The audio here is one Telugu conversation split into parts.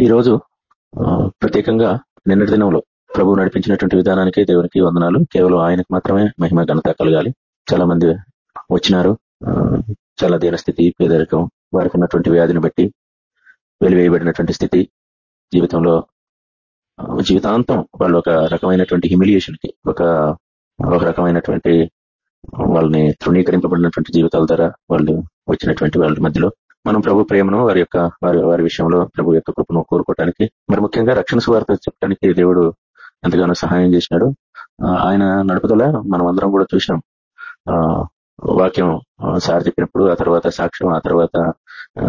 ఈరోజు ప్రత్యేకంగా నిన్నటి దినంలో ప్రభు నడిపించినటువంటి విధానానికి దేవునికి వందనాలు. కేవలం ఆయనకు మాత్రమే మహిమ ఘనత కలగాలి. చాలా మంది వచ్చినారు. చాలా దీనస్థితి పేదరికం వారికి ఉన్నటువంటి వ్యాధిని బట్టి వెలివేయబడినటువంటి స్థితి. జీవితంలో జీవితాంతం వాళ్ళు ఒక రకమైనటువంటి హ్యూమిలియేషన్కి ఒక ఒక రకమైనటువంటి వాళ్ళని తృణీకరింపబడినటువంటి జీవితాల ద్వారా వాళ్ళు వచ్చినటువంటి వాళ్ళ మధ్యలో మనం ప్రభు ప్రేమను వారి యొక్క వారి వారి విషయంలో ప్రభు యొక్క కృపను కోరుకోవటానికి మరి ముఖ్యంగా రక్షణ సువార్త చెప్పడానికి దేవుడు ఎంతగానో సహాయం చేసినాడు. ఆయన నడుపుదల మనం అందరం కూడా చూసినాం. వాక్యం సార్ చెప్పినప్పుడు ఆ తర్వాత సాక్ష్యం ఆ తర్వాత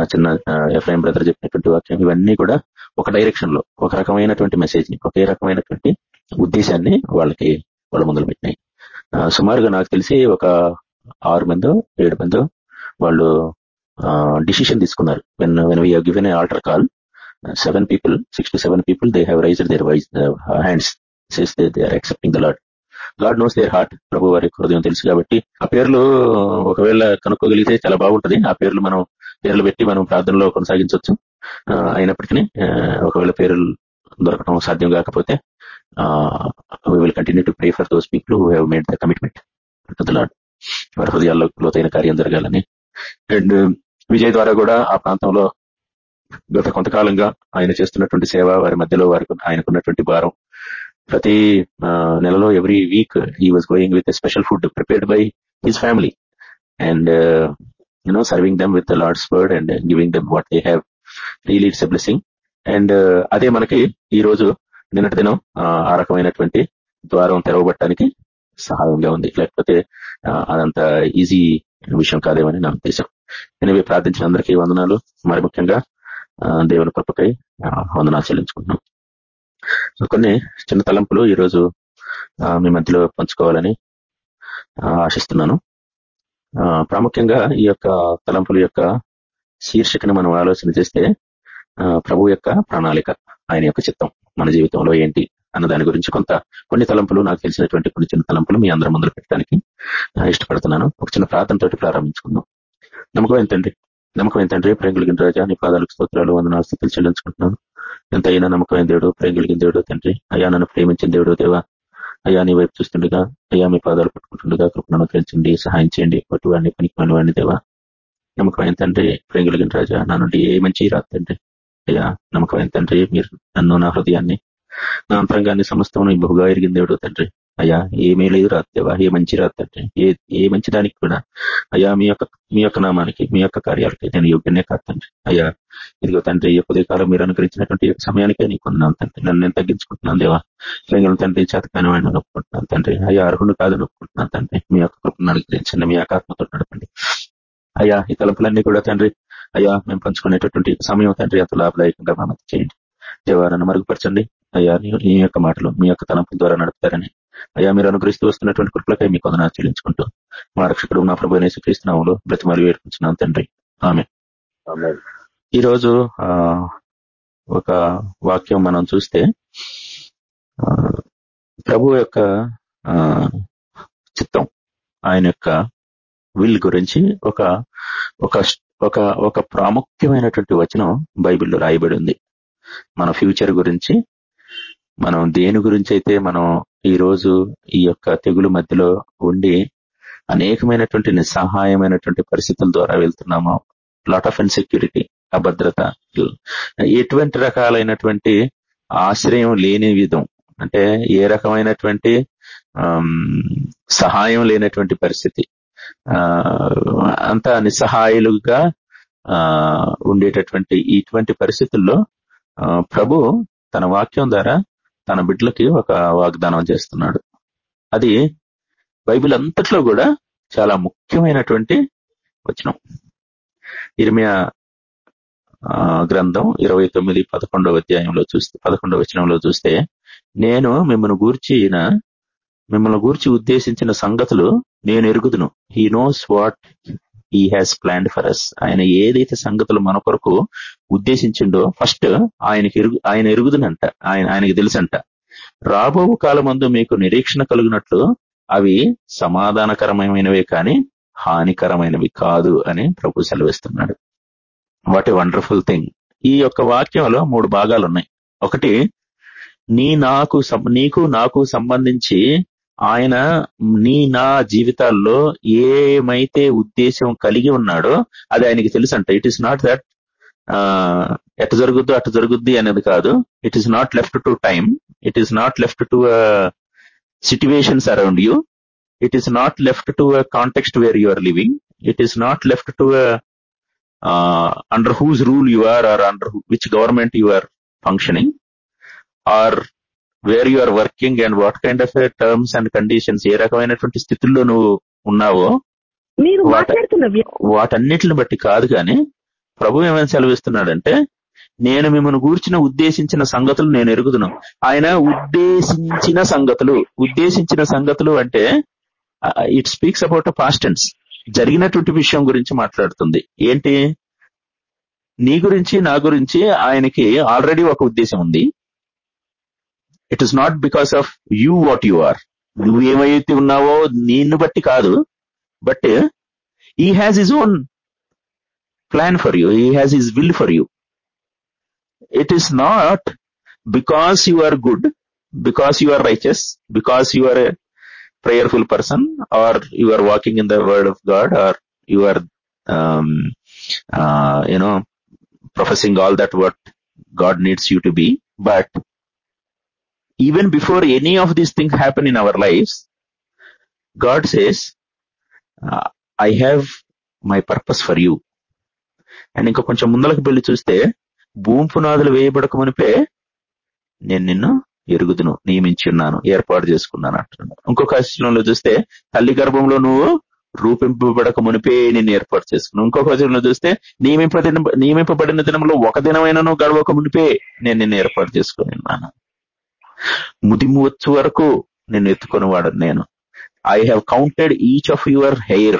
చిన్న ఎఫ్ఐఎం బ్రదర్ చెప్పినటువంటి వాక్యం ఇవన్నీ కూడా ఒక డైరెక్షన్లో ఒక రకమైనటువంటి మెసేజ్ని ఒకే రకమైనటువంటి ఉద్దేశాన్ని వాళ్ళకి వాళ్ళ ముందులు పెట్టినాయి. సుమారుగా నాకు తెలిసి ఒక ఆరు మందో ఏడు మందో వాళ్ళు డిసిషన్ తీసుకున్నారు. When when we given a altar call seven people six to seven people they have raised their wise hands says they they are accepting the Lord God knows their heart ప్రభు వారి హృదయం తెలుసు కాబట్టి ఆ పేర్లు ఒకవేళ కనుక్కోగలిగితే చాలా బాగుంటది. ఆ పేర్లు మనం పేర్లు పెట్టి మనం ప్రార్థనలో కొనసాగించవచ్చు. అయినప్పటికీ ఒకవేళ పేర్లు దొరకడం సాధ్యం కాకపోతే we will continue to pray for those people who have made the commitment the Lord వారి హృదయాల్లో లోతైన కార్యం జరగాలని. అండ్ విజయ్ ద్వారా కూడా ఆ ప్రాంతంలో గత కొంతకాలంగా ఆయన చేస్తున్నటువంటి సేవ వారి మధ్యలో వారికి ఆయనకున్నటువంటి భారం. ప్రతి నెలలో every week he was going with special food prepared by his family and you know serving them with Lord's word and giving them what they have really it's a blessing and అదే మనకి ఈ రోజు నిన్నటి దినం ఆ, రకమైనటువంటి ద్వారం తెరవబట్టడానికి సహాయంగా ఉంది. లేకపోతే అదంత ఈజీ విషయం కాదేమని నా ఉద్దేశం ఎనివే ప్రార్థించిన అందరికీ వందనాలు. మరి ముఖ్యంగా ఆ, దేవుని కృపకై ఆ, వందనాలు చెల్లించుకుంటున్నాం. కొన్ని చిన్న తలంపులు ఈరోజు మీ మధ్యలో పంచుకోవాలని ఆశిస్తున్నాను. ఆ, ప్రాముఖ్యంగా ఈ యొక్క తలంపుల యొక్క శీర్షికను మనం ఆలోచన చేస్తే ఆ, ప్రభు యొక్క ప్రణాళిక ఆయన యొక్క చిత్తం మన జీవితంలో ఏంటి అన్న దాని గురించి కొంత కొన్ని తలంపులు నాకు తెలిసినటువంటి కొన్ని చిన్న తలంపులు మీ అందరి ముందు పెట్టడానికి ఇష్టపడుతున్నాను. ఒక చిన్న ప్రార్థనతోటి ప్రారంభించుకుందాం. నమ్మకం తండ్రి? నమ్మకం ఏంటంటే ప్రేమ కలిగిన రాజా నీ పాదాలకు స్తోత్రాలు వందనాలు స్థితులు చెల్లించుకుంటున్నాను. ఎంత అయినా నమ్మకమైన దేవుడు ప్రేమ కలిగిన దేవుడు తండ్రి. అయ్యా నన్ను ప్రేమించిన దేవుడు దేవా. అయ్యా నీ వైపు చూస్తుండగా అయ్యా మీ పాదాలు పట్టుకుంటుండగా కృపణను పెంచండి సహాయం చేయండి పట్టు పనికి పనివాడిని దేవా. నమ్మకమైన తండ్రి? ప్రేమ కలిగిన రాజా నా నుండి ఏ మంచి రాదు తండ్రి. అయ్యా నమ్మకమైన తండ్రి? మీరు నన్ను నా హృదయాన్ని నా అంతరంగాన్ని సమస్తం బహుగా ఎరిగిన దేవుడు తండ్రి. అయ్యా ఏమీ లేదు రాత్రేవా ఏ మంచి రాత్రంటే ఏ ఏ మంచి దానికి కూడా అయ్యా మీ యొక్క మీ యొక్క నామానికి మీ యొక్క కార్యాలకి నేను యోగ్యనే కాదు తండ్రి. అయ్యా ఇదిగో తండ్రి ఈ ఉదయకాలం కాలం మీరు అనుకరించినటువంటి యొక్క సమయానికే నీకు ఉన్నాను తండ్రి. నన్ను నేను తగ్గించుకుంటున్నాను దేవా. ప్రేంగుల తండ్రి చేతకాని వాడిని నొప్పుకుంటున్నాను తండ్రి. అయ్యా అర్హుడు కాదు నొప్పుకుంటున్నాను తండ్రి. మీ యొక్క కృపను అనుగ్రహించండి మీ యొక్క ఆత్మతో నడపండి. అయ్యా ఈ తలపులన్నీ కూడా తండ్రి అయ్యా మేము పంచుకునేటటువంటి సమయం తండ్రి అంత లాభదాయకంగా మా చేయండి. దేవా నన్ను మరుగుపరచండి. అయ్యా నీ- నీ యొక్క మాటలు మీ యొక్క తలంపుల ద్వారా నడుపుతారని అయ్యా మీరు అనుగ్రహిస్తూ వస్తున్నటువంటి కృపలకై మీకు వందనాలు చెల్లించుకుంటూ మా రక్షకుడు నా ప్రభు అనేసి క్రీస్తునాములు బ్రతిమలు వేడుకుంటున్నాను తండ్రి. ఆమె ఈ రోజు ఆ, ఒక వాక్యం మనం చూస్తే ప్రభు యొక్క చిత్తం ఆయన యొక్క విల్ గురించి ఒక ఒక ఒక ఒక ప్రాముఖ్యమైనటువంటి వచనం బైబిల్లో రాయబడి ఉంది. మన ఫ్యూచర్ గురించి మనం దేని గురించి అయితే మనం ఈరోజు ఈ యొక్క తెగులు మధ్యలో ఉండి అనేకమైనటువంటి నిస్సహాయమైనటువంటి పరిస్థితుల ద్వారా వెళ్తున్నాము లాట్ ఆఫ్ ఇన్సెక్యూరిటీ అభద్రత ఎటువంటి రకాలైనటువంటి ఆశ్రయం లేని విధం అంటే ఏ రకమైనటువంటి సహాయం లేనటువంటి పరిస్థితి అంత నిస్సహాయులుగా ఉండేటటువంటి ఇటువంటి పరిస్థితుల్లో ప్రభు తన వాక్యం ద్వారా తన బిడ్డలకి ఒక వాగ్దానం చేస్తున్నాడు. అది బైబిల్ అంతట్లో కూడా చాలా ముఖ్యమైనటువంటి వచనం. ఇర్మియా గ్రంథం ఇరవై తొమ్మిది పదకొండవ అధ్యాయంలో చూస్తే పదకొండవ వచనంలో చూస్తే నేను మిమ్మల్ని గూర్చిన మిమ్మల్ని గూర్చి ఉద్దేశించిన సంగతులు నేను ఎరుగుదును. He knows what he has planned for us ఆయన ఏదైతే సంగతులు మన కొరకు ఉద్దేశించిండో ఫస్ట్ ఆయనకి ఆయన ఎరుగుదనంట. ఆయన ఆయనకి తెలుసంట. రాబో కాలమందు మీకు నిరీక్షణ కలిగినట్లు అవి సమాధానకరమైనవే కానీ హానికరమైనవి కాదు అని ప్రభు సెలవిస్తున్నాడు. వాట్ ఏ వండర్ఫుల్ థింగ్ ఈ యొక్క వాక్యంలో మూడు భాగాలు ఉన్నాయి ఒకటి నీ నాకు సం- నీకు నాకు సంబంధించి ఆయన నీ నా జీవితాల్లో ఏమైతే ఉద్దేశం కలిగి ఉన్నాడో అది ఆయనకి తెలుసు అంట it is not that at జరుగుద్దు అటు జరుగుద్ది అనేది కాదు. It is not left to time it is not left to situations around you it is not left to context where you are living it is not left to under whose rule you are are under which government you are functioning are where you are working and what kind of terms and conditions ఏ రకమైనటువంటి స్థితుల్లో నువ్వు ఉన్నావో వాటన్నిటిని బట్టి కాదు కానీ ప్రభు ఏమైనా సెలవిస్తున్నాడంటే నేను మిమ్మల్ని గూర్చిన ఉద్దేశించిన సంగతులు నేను ఎరుగుదును. ఆయన ఉద్దేశించిన సంగతులు ఉద్దేశించిన సంగతులు అంటే it speaks about a past tense జరిగినటువంటి విషయం గురించి మాట్లాడుతుంది. ఏంటి? నీ గురించి నా గురించి ఆయనకి ఆల్రెడీ ఒక ఉద్దేశం ఉంది. It is not because of you what you are నువ్వు ఏమైతే ఉన్నావో నిన్ను బట్టి కాదు but he has his own plan for you. He has his will for you. It is not because you are good, because you are righteous, because you are a prayerful person, or you are walking in the word of God, or you are, um, uh, you know, professing all that what God needs you to be. But even before any of these things happen in our lives, God says, uh, I have purpose for you and ఇంకా కొంచెం ముందలకు వెళ్ళి చూస్తే భూమి పునాదులు వేయబడక మునిపే నేను నిన్ను ఎరుగుదును నియమించి ఉన్నాను ఏర్పాటు చేసుకున్నాను అంటున్నాను ఇంకొక వచనంలో చూస్తే తల్లి గర్భంలో నువ్వు రూపింపబడక మునిపే నేను ఏర్పాటు చేసుకున్నాను ఇంకొక వచనంలో చూస్తే నియమింపబడిన నియమింపబడిన దినంలో ఒక దినమైనను గడవక మునిపే నేను నిన్ను ఏర్పాటు చేసుకుని ఉన్నాను. ముదిము వచ్చు వరకు నిన్ను ఎత్తుకొని వాడు నేను I have counted each of your hair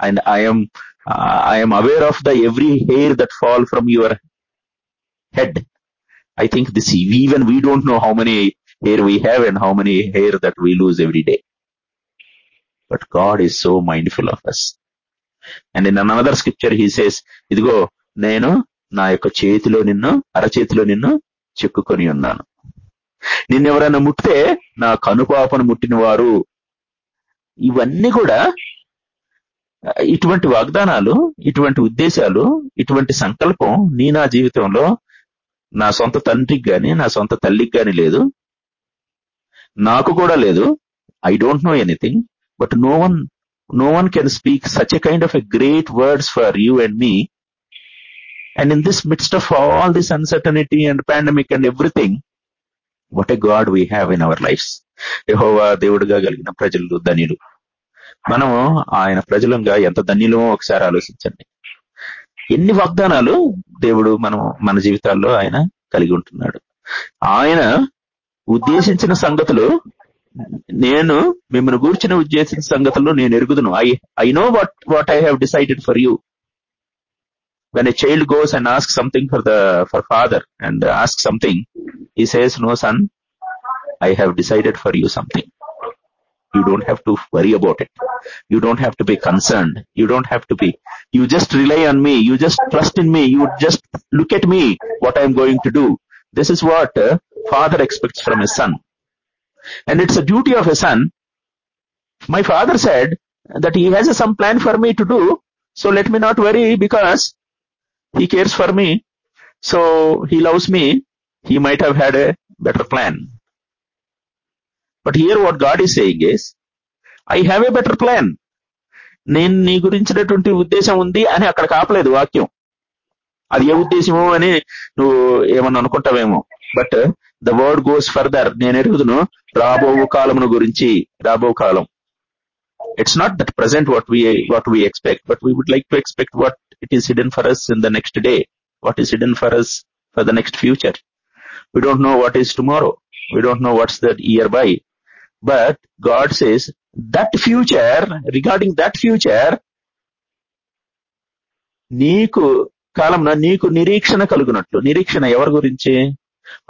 and I am uh, I am aware of the every hair that fall from your head. I think this even we don't know how many hair we have and how many hair that we lose every day. But God is so mindful of us. And in another scripture he says, ఇదిగో నేను నా యొక్క చేతిలో నిన్ను అరచేతిలో నిన్ను చెక్కుకొని ఉన్నాను నిన్నెవరైనా ముట్టితే నా కనుపాపను ముట్టిన వారు ఇవన్నీ కూడా ఇటువంటి వాగ్దానాలు ఇటువంటి ఉద్దేశాలు ఇటువంటి సంకల్పం నీ నా జీవితంలో నా సొంత తండ్రికి కానీ నా సొంత తల్లికి కానీ లేదు. నాకు కూడా లేదు. I don't know anything but no one no one can speak such a kind of a great words for you and me and in this midst of all this uncertainty and pandemic and everything what a God we have in our lives యహోవా దేవుడుగా కలిగిన ప్రజలు ధనియులు. మనము ఆయన ప్రజలంగా ఎంత ధన్యులమో ఒకసారి ఆలోచించండి. ఎన్ని వాగ్దానాలు దేవుడు మనం మన జీవితాల్లో ఆయన కలిగి ఉంటున్నాడు. ఆయన ఉద్దేశించిన సంగతులు నేను మిమ్మల్ని గూర్చిన ఉద్దేశించిన సంగతులు నేను ఎరుగుదును. I I know what what I have decided for you when a child goes and asks something for the for father and asks something he says no son i have decided for you something. You don't have to worry about it. You don't have to be concerned. You don't have to be you just rely on me. You just trust in me. You just look at me what i'm going to do. This is what father expects from his son. And it's a duty of a son. My father said that he has some plan for me to do so let me not worry because he cares for me so he loves me. He might have had a better plan. But here what God is saying is, I have a better plan నేను నీ గురించినటువంటి ఉద్దేశం ఉంది అని అక్కడ కాపలేదు వాక్యం. అది ఏ ఉద్దేశమో అని నువ్వు ఏమన్నా అనుకుంటావేమో. But the word goes further నేను ఎరుగుదును రాబో కాలమును గురించి రాబో కాలం. It's not that present what we what we expect but we would like to expect what it is hidden for us in the next day what is hidden for us for the next future we don't know what is tomorrow we don't know what's that year by But God says that future, regarding that future, నీకు కాలంన నీకు నిరీక్షణ కలుగునట్లు. నిరీక్షణ ఎవరి గురించి?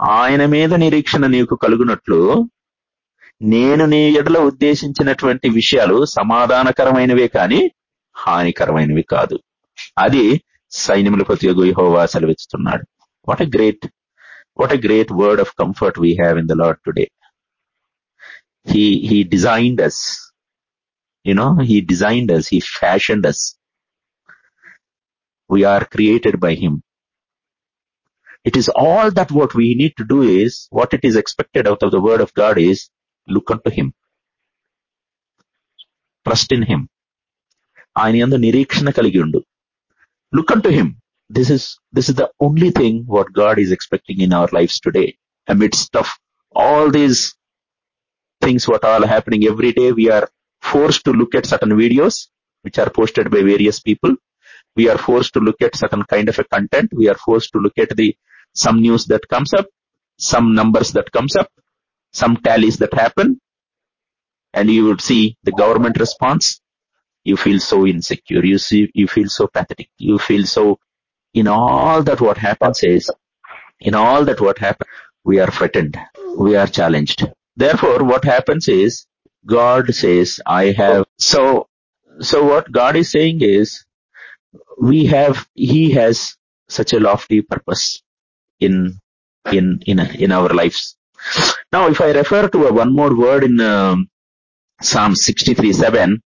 ఆయన మీద నిరీక్షణ నీకు కలుగునట్లు. నేను నీ ఎడల ఉద్దేశించినటువంటి విషయాలు సమాధానకరమైనవే కానీ హానికరమైనవి కాదు. అది సైన్యముల ప్రతియోగు యెహోవా సెలవిస్తున్నాడు what a great what a great word of comfort we have in the Lord today he he designed us you know he designed us he fashioned us we are created by him it is all that what we need to do is what it is expected out of the word of god is look unto him trust in him ఆయన యందు నిరీక్షణ కలిగి ఉండు Look unto him. This is this is the only thing what God is expecting in our lives today. Amidst of all these things what are happening every day, we are forced to look at certain videos which are posted by various people. We are forced to look at certain kind of a content. We are forced to look at the some news that comes up, some numbers that comes up, some tallies that happen, and you would see the government response, you feel so insecure. You see you feel so pathetic. You feel so in all that what happens is in all that what happens we are threatened. We are challenged. Therefore what happens is god says i have so so what god is saying is we have he has such a lofty purpose in in in in our lives. Now if i refer to a one more word in um, psalm 63 7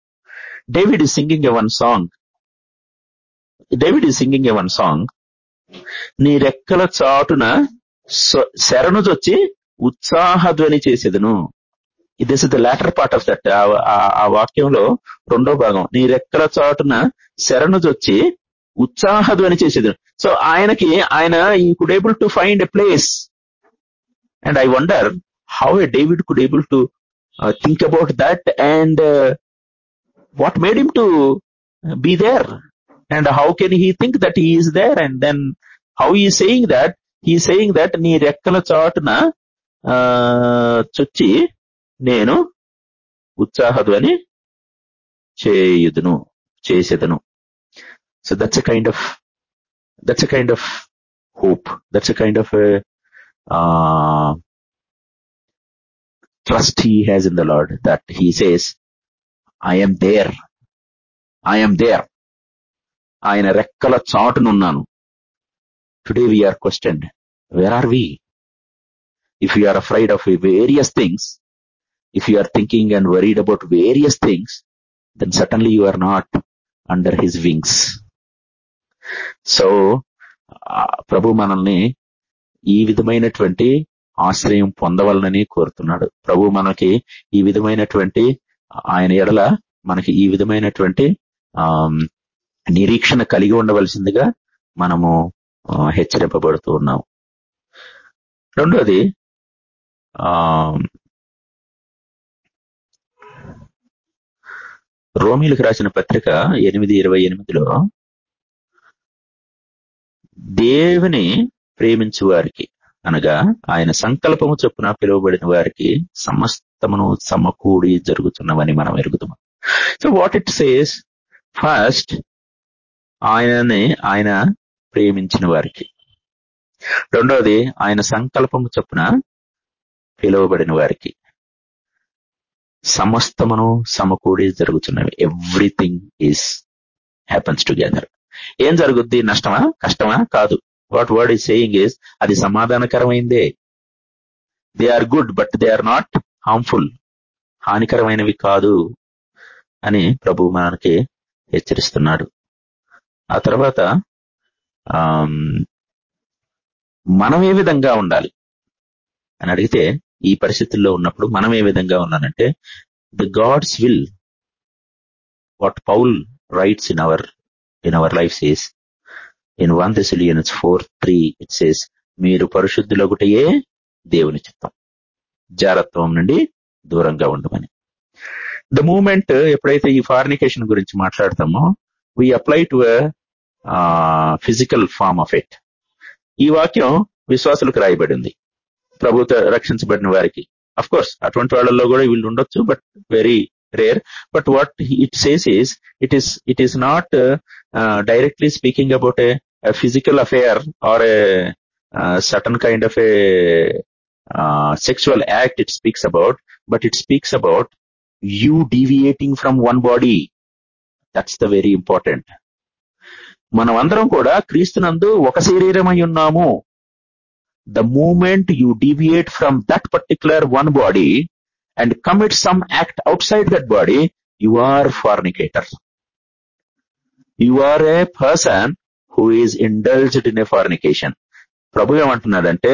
david is singing a one song. David is singing a one song. నీ రెక్కల చాటున స- శరణుజొచ్చి ఉత్సాహధ్వని చేసేదను. This is the latter part of that ఆ వాక్యంలో రెండో భాగం. నీ రెక్కల చాటున శరణుజొచ్చి ఉత్సాహధ్వని చేసేది సో ఆయనకి ఆయన he could able to find a place and I wonder how a David could able to think about that and what made him to be there and how can he think that he is there and then how he saying that he saying that నీ రెక్కల చాటున ఆ, చొచ్చి నేను ఉత్సాహధ్వని చేయుదును చేసేదను. So that's a kind of that's a kind of hope that's a kind of trust he has in the Lord that he says I'm there I'm there ఆయన రెక్కల చాటునున్నాను. Today we're question where are we if you are afraid of various things if you are thinking and worried about various things then certainly you are not under his wings so ప్రభు మనల్ని ఈ విధమైనటువంటి ఆశ్రయం పొందవలనని కోరుతున్నాడు. ప్రభు మనకి ఈ విధమైనటువంటి ఆయన ఎడల మనకి ఈ విధమైనటువంటి నిరీక్షణ కలిగి ఉండవలసిందిగా మనము హెచ్చరింపబడుతూ ఉన్నాం రెండోది రోమిలకు రాసిన పత్రిక ఎనిమిది ఇరవై ఎనిమిదిలో దేవుని ప్రేమించు వారికి అనగా ఆయన సంకల్పము చొప్పున పిలువబడిన వారికి రక్తమును సమకూడి జరుగుతున్నవని మనం ఎరుగుతాం so what it says first ఆయనని ఆయన ప్రేమించిన వారికి. రెండవది ఆయన సంకల్పము చొప్పున పిలువబడిన వారికి. సమస్తమును సమకూడి జరుగుతున్నవి. ఎవ్రీథింగ్ ఈస్ హ్యాపన్స్ టుగెదర్ ఏం జరుగుద్ది? నష్టమా? కష్టమా? కాదు. What word is saying is అది సమాధానకరమైందే. They are good but they are not harmful హానికరమైనవి కాదు అని ప్రభు మనకి హెచ్చరిస్తున్నాడు. ఆ తర్వాత మనం ఏ విధంగా ఉండాలి అని అడిగితే ఈ పరిస్థితుల్లో ఉన్నప్పుడు మనం ఏ విధంగా ఉన్నానంటే the God's will what Paul writes in our in our life says in one this four three it says మీరు పరిశుద్ధులొకటయే దేవుని చిత్తం. జారత్వం నుండి దూరంగా ఉండమని. ద మూమెంట్ ఎప్పుడైతే ఈ ఫార్నికేషన్ గురించి మాట్లాడతామో we apply to physical form of it ఈ వాక్యం విశ్వాసులకు రాయబడింది. ప్రభుత్వ రక్షించబడిన వారికి. అఫ్ కోర్స్ అటువంటి వాళ్ళల్లో కూడా వీళ్ళు ఉండొచ్చు but very rare but what it says is it is it is not directly speaking about a physical affair or a certain kind of a sexual act it speaks about, but it speaks about you deviating from one body. That's the very important మనం అందరం కూడా క్రీస్తునందు ఒక శరీరమై ఉన్నాము. The moment you deviate from that particular one body and commit some act outside that body you are fornicator you are a person who is indulged in a fornication ప్రభు ఏమంటున్నాడంటే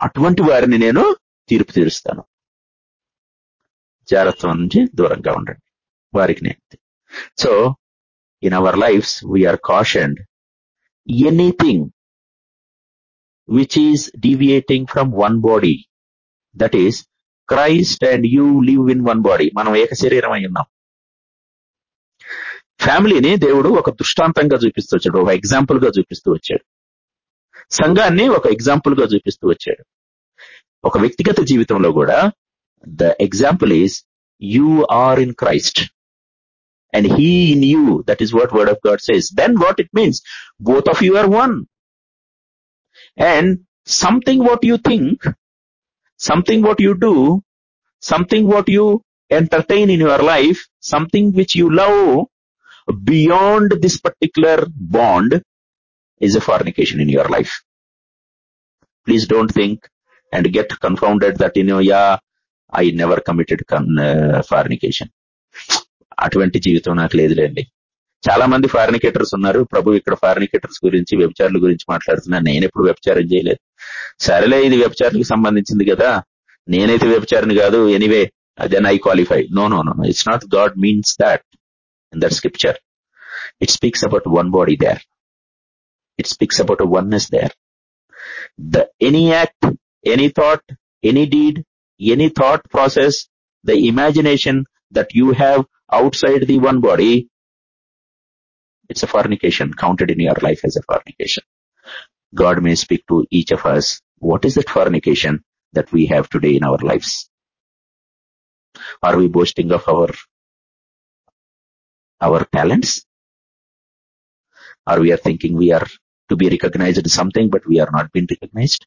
అటువంటి వారిని నేను తీర్పు తీరుస్తాను. జాగ్రత్త నుంచి దూరంగా ఉండండి. వారికి నేను so in our lives we're cautioned anything which is deviating from one body that is Christ and you live in one body మనం ఏక శరీరం అయి ఉన్నాం. ఫ్యామిలీని దేవుడు ఒక దృష్టాంతంగా చూపిస్తూ వచ్చాడు ఒక ఎగ్జాంపుల్గా చూపిస్తూ వచ్చాడు. సంఘాన్ని ఒక ఎగ్జాంపుల్గా చూపిస్తూ వచ్చాడు ఒక వ్యక్తిగత జీవితంలో కూడా the example is you are in Christ and he in you that is what word of god says then what it means both of you are one and something what you think something what you do something what you entertain in your life something which you love beyond this particular bond is a fornication in your life. Please don't think and get confounded that you know yeah i never committed con- uh, fornication. అటువంటి జీవితం నాకు లేదులేండి. చాలా మంది ఫారినికేటర్స్ ఉన్నారు. ప్రభు ఇక్కడ ఫారినికేటర్స్ గురించి వ్యభిచారుల గురించి మాట్లాడుతున్నా నేను ఎప్పుడు వ్యభిచారం చేయలేదు. సరేలే ఇది వ్యభిచారులకు సంబంధించింది కదా. నేనైతే వ్యభిచారిని కాదు. Anyway then I qualify no no no it's not God means that in that scripture it speaks about one body there It speaks about a oneness there. The any act, any thought, any deed, any thought process, the imagination that you have outside the one body, it's a fornication counted in your life as a fornication. God may speak to each of us. What is that fornication that we have today in our lives? Are we boasting of our our talents? Are we are thinking we are to be recognized in something, but we are not being recognized?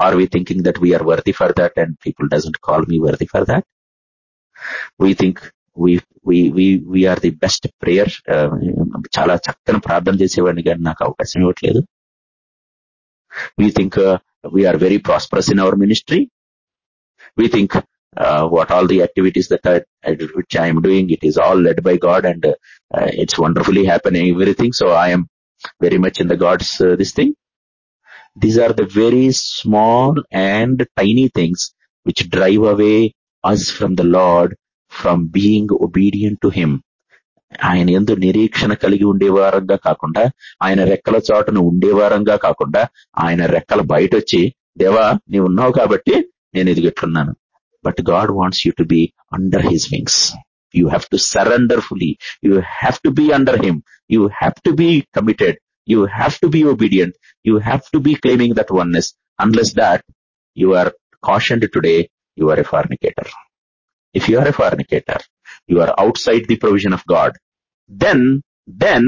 Are we thinking that we are worthy for that and people doesn't call me worthy for that? we think we we we we are the best prayer చాలా చక్కని ప్రార్థన చేసేవాడిని కానీ నాకు అవకాశం ఇవ్వట్లేదు we think uh, we are very prosperous in our ministry we think uh, what all the activities that I, I, which I am doing it is all led by God and very much in the God's this thing these are the very small and tiny things which drive away us from the Lord from being obedient to him ఆయన ఎందు నిరీక్షణ కలిగి ఉండేవారంగా కాకుండా ఆయన రెక్కల చోటను ఉండేవారంగా కాకుండా ఆయన రెక్కలు బయట వచ్చి దేవా నీ ఉన్నావు కాబట్టి నేను ఎదుగుతున్నాను but God wants you to be under his wings you have to surrender fully you have to be under him you have to be committed you have to be obedient you have to be claiming that oneness unless that you are cautioned today you are a fornicator. If you are a fornicator, you are outside the provision of God. Then, then,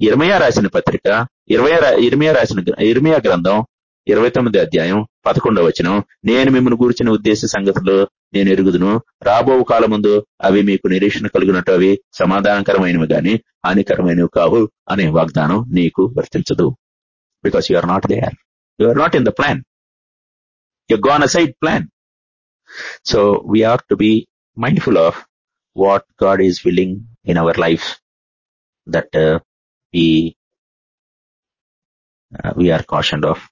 ఇర్మయా రాసిన పత్రిక ఇరవై ఇర్మియా రాసిన ఇర్మియా గ్రంథం ఇరవై తొమ్మిది అధ్యాయం పదకొండవ వచనం నేను మిమ్మల్ని గురించిన ఉద్దేశ సంగతులు నేను ఎరుగుదును. రాబో కాలముందు అవి మీకు నిరీక్షణ కలిగినట్టు అవి సమాధానకరమైనవి గాని హానికరమైనవి కావు అనే వాగ్దానం నీకు వర్తించదు. Because you are not there you are not in the plan you gone aside plan so we're to be mindful of what God is willing in our life that that we're we uh, of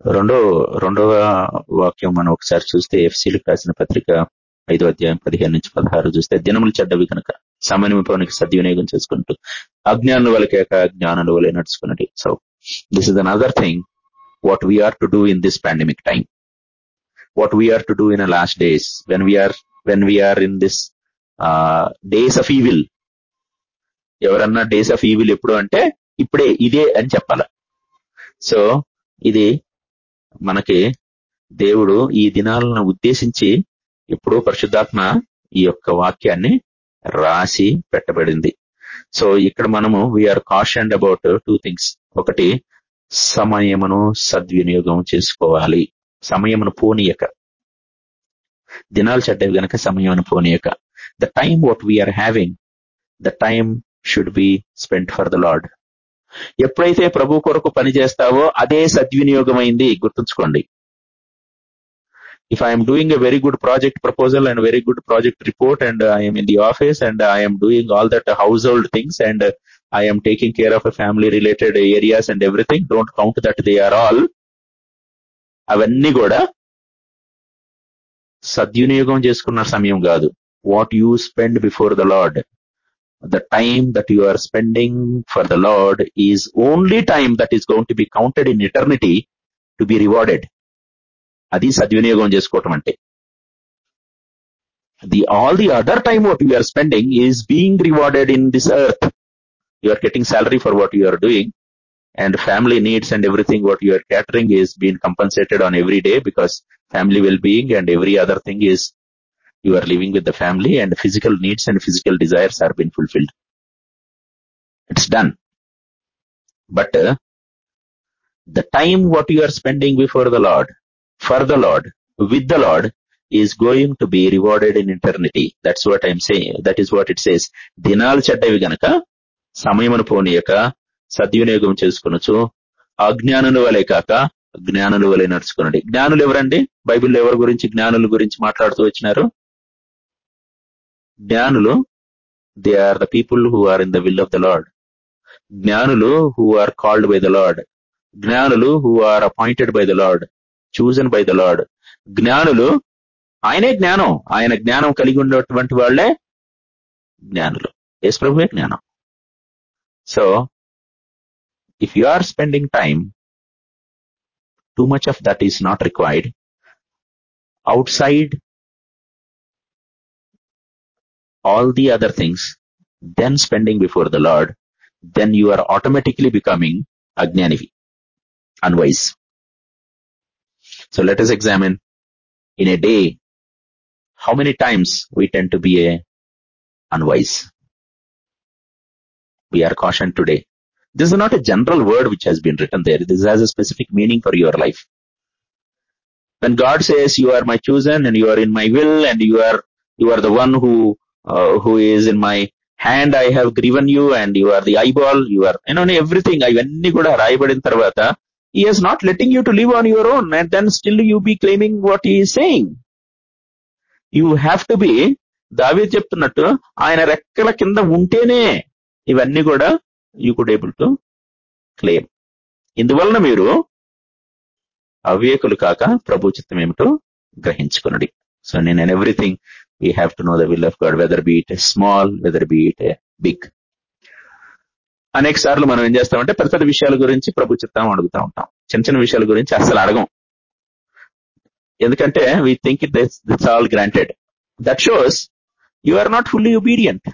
రెండో రెండవ వాక్యం మనం ఒకసారి చూస్తే ఎఫ్సీలకు రాసిన పత్రిక ఐదో అధ్యాయం పదిహేను నుంచి పదహారు చూస్తే దినములు చెడ్డవి కనుక సమన్వయపానికి సద్వినియోగం చేసుకుంటూ అజ్ఞానుల వలకేక జ్ఞానుల వలె నడుచుకున్నది. So this is another thing what we're to do in this pandemic time what we're to do in do in the last when when we are when we are in uh, ఎవరన్నా డేస్ ఆఫ్ ఈవిల్ ఎప్పుడు అంటే ఇప్పుడే ఇదే అని చెప్పాల. సో ఇది మనకి దేవుడు ఈ దినాలను ఉద్దేశించి ఎప్పుడో పరిశుద్ధాత్మ ఈ యొక్క వాక్యాన్ని రాసి పెట్టబడింది. సో ఇక్కడ మనము we're cautioned about two things ఒకటి సమయమును సద్వినియోగం చేసుకోవాలి. సమయమును పోనీయక. దినాలు చెడ్డవి గనక సమయమును పోనీయక. The time what we're having the time should be spend for the Lord ఎప్పుడైతే ప్రభు కొరకు పనిచేస్తావో అదే సద్వినియోగం అయింది గుర్తుంచుకోండి if I'm doing a very good project proposal and very good project report and I'm in the office and I'm doing all that household things and I'm taking care of family related areas and everything don't count that they are all అవన్నీ కూడా సద్వినియోగం చేసుకున్న సమయం కాదు. What you spend before the Lord the time that you are spending for the Lord is only time that is going to be counted in eternity to be rewarded అది సద్వినియోగం చేసుకోవటం అంటే. The all the other time what you are spending is being rewarded in this earth you are getting salary for what you are doing and family needs and everything what you are catering is being compensated on every day because family well-being and every other thing is you are living with the family and physical needs and physical desires are been fulfilled it's done but the time what you are spending before the Lord for the Lord with the Lord is going to be rewarded in eternity that's what I'm say that is what it says దినాలు చెడ్డవి గనక సమయం పోనీయక సద్వినియోగం చేసుకునొచ్చు అజ్ఞానుల వలే కాక జ్ఞానులు వలె నడుచుకునండి. జ్ఞానులు ఎవరండి? బైబిల్ ఎవరి గురించి జ్ఞానుల గురించి మాట్లాడుతూ వచ్చినారు? జ్ఞానులు they are the people who are in the will of the Lord జ్ఞానులు who are called by the Lord జ్ఞానులు who are appointed by the Lord chosen by the Lord జ్ఞానులు ఆయనే జ్ఞానం. ఆయన జ్ఞానం కలిగి ఉన్నటువంటి వాళ్ళే జ్ఞానులు. యేసు ప్రభువే జ్ఞానం. So if you are spending time, too much of that is not required. Outside all the other things, then spending before the Lord, then you are automatically becoming Ajnanivi, unwise. So let us examine in a day how many times we tend to be a unwise. We are cautioned today this is not a general word which has been written there. This has a specific meaning for your life. When God says you are my chosen and you are in my will and you are, you are the one who, who is in my hand I have graven you and you are the eyeball you are you know everything అవన్నీ కూడా రాయబడిన తర్వాత ఈ is not letting you to live on your own and then still you be claiming what he saying you have to be దావి చెప్తున్నట్టు ఆయన రెక్కల కింద ఉంటేనే ఇవన్నీ కూడా you could able to claim ఇందువలన మీరు అవివేకులు కాక ప్రభు చిత్తం ఏమిటో గ్రహించుకునడి గ్రహించుకున్నది సో నేను everything we have to know the will of God whether be it small whether be it big అనేక సార్లు మనం ఏం చేస్తామంటే పెద్ద పెద్ద విషయాల గురించి ప్రభు చిత్తం అడుగుతా ఉంటాం. చిన్న చిన్న విషయాల గురించి అస్సలు అడగం. ఎందుకంటే we think it it's all granted that shows you are not fully obedient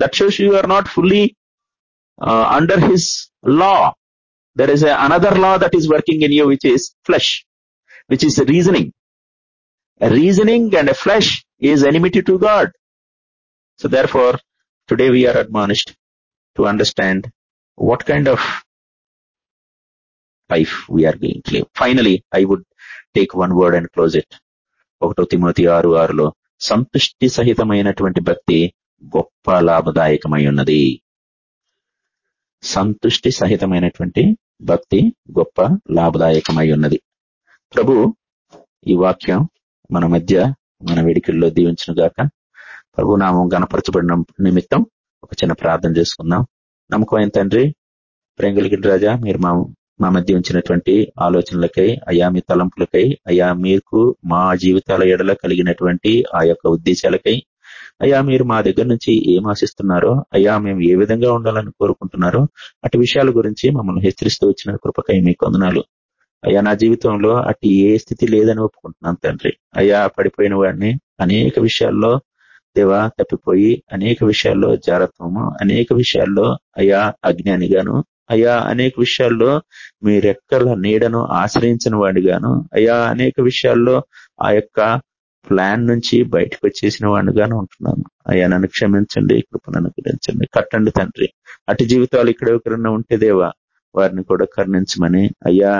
that shows you are not fully under his law there is another law that is working in you which you, flesh which flesh, reasoning reasoning and flesh is enmity to God so there far today we're admonished to understand what kind of life we're going cleave finally I would take one word and close it ఒకటో తిమోతి ఆరు ఆరులో సంతృష్టి సహితమైనటువంటి భక్తి గొప్ప లాభదాయకమై ఉన్నది. సంతృష్టి సహితమైనటువంటి భక్తి గొప్ప లాభదాయకమై ఉన్నది. ప్రభు ఈ వాక్యం మన మధ్య మన వేడికల్లో దీవించిన గాక ప్రభు నామం గణపరచబడిన నిమిత్తం ఒక చిన్న ప్రార్థన చేసుకుందాం. నమ్మకమైన తండ్రి? ప్రేమ కలిగిన రాజా మీరు మా మా మధ్య ఉంచినటువంటి ఆలోచనలకై అయా మీ తలంపులకై అయా మీకు మా జీవితాల ఎడల కలిగినటువంటి ఆ యొక్క ఉద్దేశాలకై అయ్యా మీరు మా దగ్గర నుంచి ఏం ఆశిస్తున్నారో అయ్యా మేము ఏ విధంగా ఉండాలని కోరుకుంటున్నారో అటు విషయాల గురించి మమ్మల్ని హెచ్చరిస్తూ వచ్చిన కృపకై మీ కొందనాలు అయ్యా నా జీవితంలో అటు ఏ స్థితి లేదని ఒప్పుకుంటున్నాను తండ్రి. అయ్యా పడిపోయిన వాడిని అనేక విషయాల్లో దేవా తప్పిపోయి అనేక విషయాల్లో జారత్వము అనేక విషయాల్లో అయ్యా అజ్ఞానిగాను అయ్యా అనేక విషయాల్లో మీ రెక్కల నీడను ఆశ్రయించిన వాడిగాను అయ్యా అనేక విషయాల్లో ఆ యొక్క ప్లాన్ నుంచి బయటకు వచ్చేసిన వాడిగాను ఉంటున్నాను. అయ్యా నన్ను క్షమించండి కృపను అనుగ్రహించండి. కట్టండి తండ్రి. అటు జీవితాలు ఇక్కడ ఒకరన్నా ఉంటే దేవా వారిని కూడా కరుణించమని అయ్యా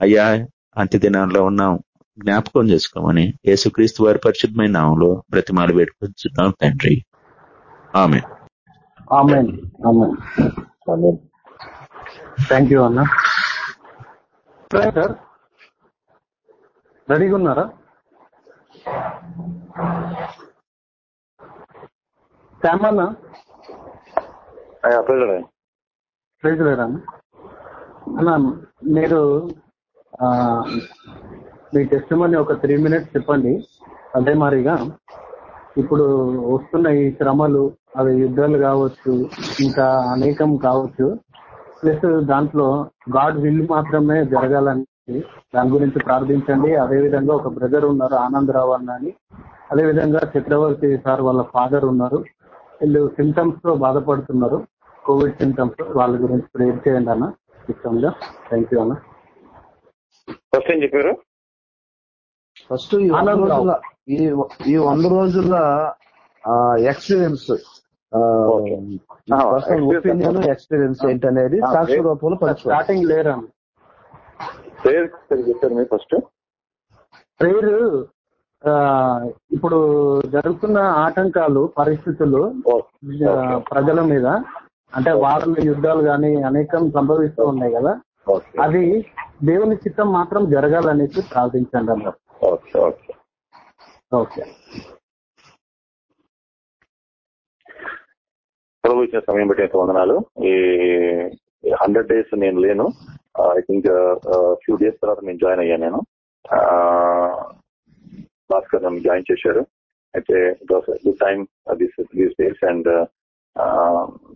అయ్యా అంత్య దినాల్లో ఉన్నాం. జ్ఞాపకం చేసుకోమని యేసుక్రీస్తు వారి పరిశుద్ధమైన నామంలో బ్రతిమాలు వేడుకొచ్చున్నాం తండ్రి. ఆమె ఆమె ఆమె థ్యాంక్ యూ అన్న. సార్ రెడీగా ఉన్నారా? శ్యామ్ అన్న మీరు మీ టెస్ట్ ఒక త్రీ మినిట్స్ చెప్పండి. అదే మాదిరిగా ఇప్పుడు వస్తున్న ఈ శ్రమలు అవి యుద్ధాలు కావచ్చు ఇంకా అనేకం కావచ్చు ప్లస్ దాంట్లో గాడ్ విల్ మాత్రమే జరగాలని దాని గురించి ప్రార్థించండి. అదే విధంగా ఒక బ్రదర్ ఉన్నారు ఆనందరావు అన్న అని. అదే విధంగా చక్రవర్తి సార్ వాళ్ళ ఫాదర్ ఉన్నారు. వీళ్ళు సిమ్టమ్స్తో బాధపడుతున్నారు. కోవిడ్ సిమ్టమ్స్ వాళ్ళ గురించి ప్రేర్ చేయండి అన్న. ఇష్టంగా. థ్యాంక్ యూ అన్న. ఫస్ట్ ఏం చెప్పారు? ఫస్ట్ ఈ వంద. రోజుల ఈ వంద రోజుల ఎక్స్పీరియన్స్ ఒపీనియన్ ఎక్స్పీరియన్స్ ఏంటనేది సాక్షి. రూపంలో స్టార్టింగ్ లేరా? ప్రేయర్ చెప్పారు మీరు ఫస్ట్. ప్రేయర్ ఆ, ఇప్పుడు జరుగుతున్న ఆటంకాలు పరిస్థితులు ప్రజల మీద అంటే వారల యుద్ధాలు గాని అనేకం సంభవిస్తూ ఉన్నాయి కదా. అది దేవుని చిత్తం మాత్రం జరగాలనేసి ప్రార్థించండి అన్నారు ఓకే ఓకే. ఓకే. ప్రభు ఇచ్చిన సమయం బట్టి ఎంతో వందనాలు. ఈ హండ్రెడ్ డేస్ నేను లేను. ఐ థింక్ ఫ్యూ డేస్ తర్వాత నేను జాయిన్ అయ్యాను నేను. భాస్కర్ నన్ను జాయిన్ చేశారు. అయితే good time these days and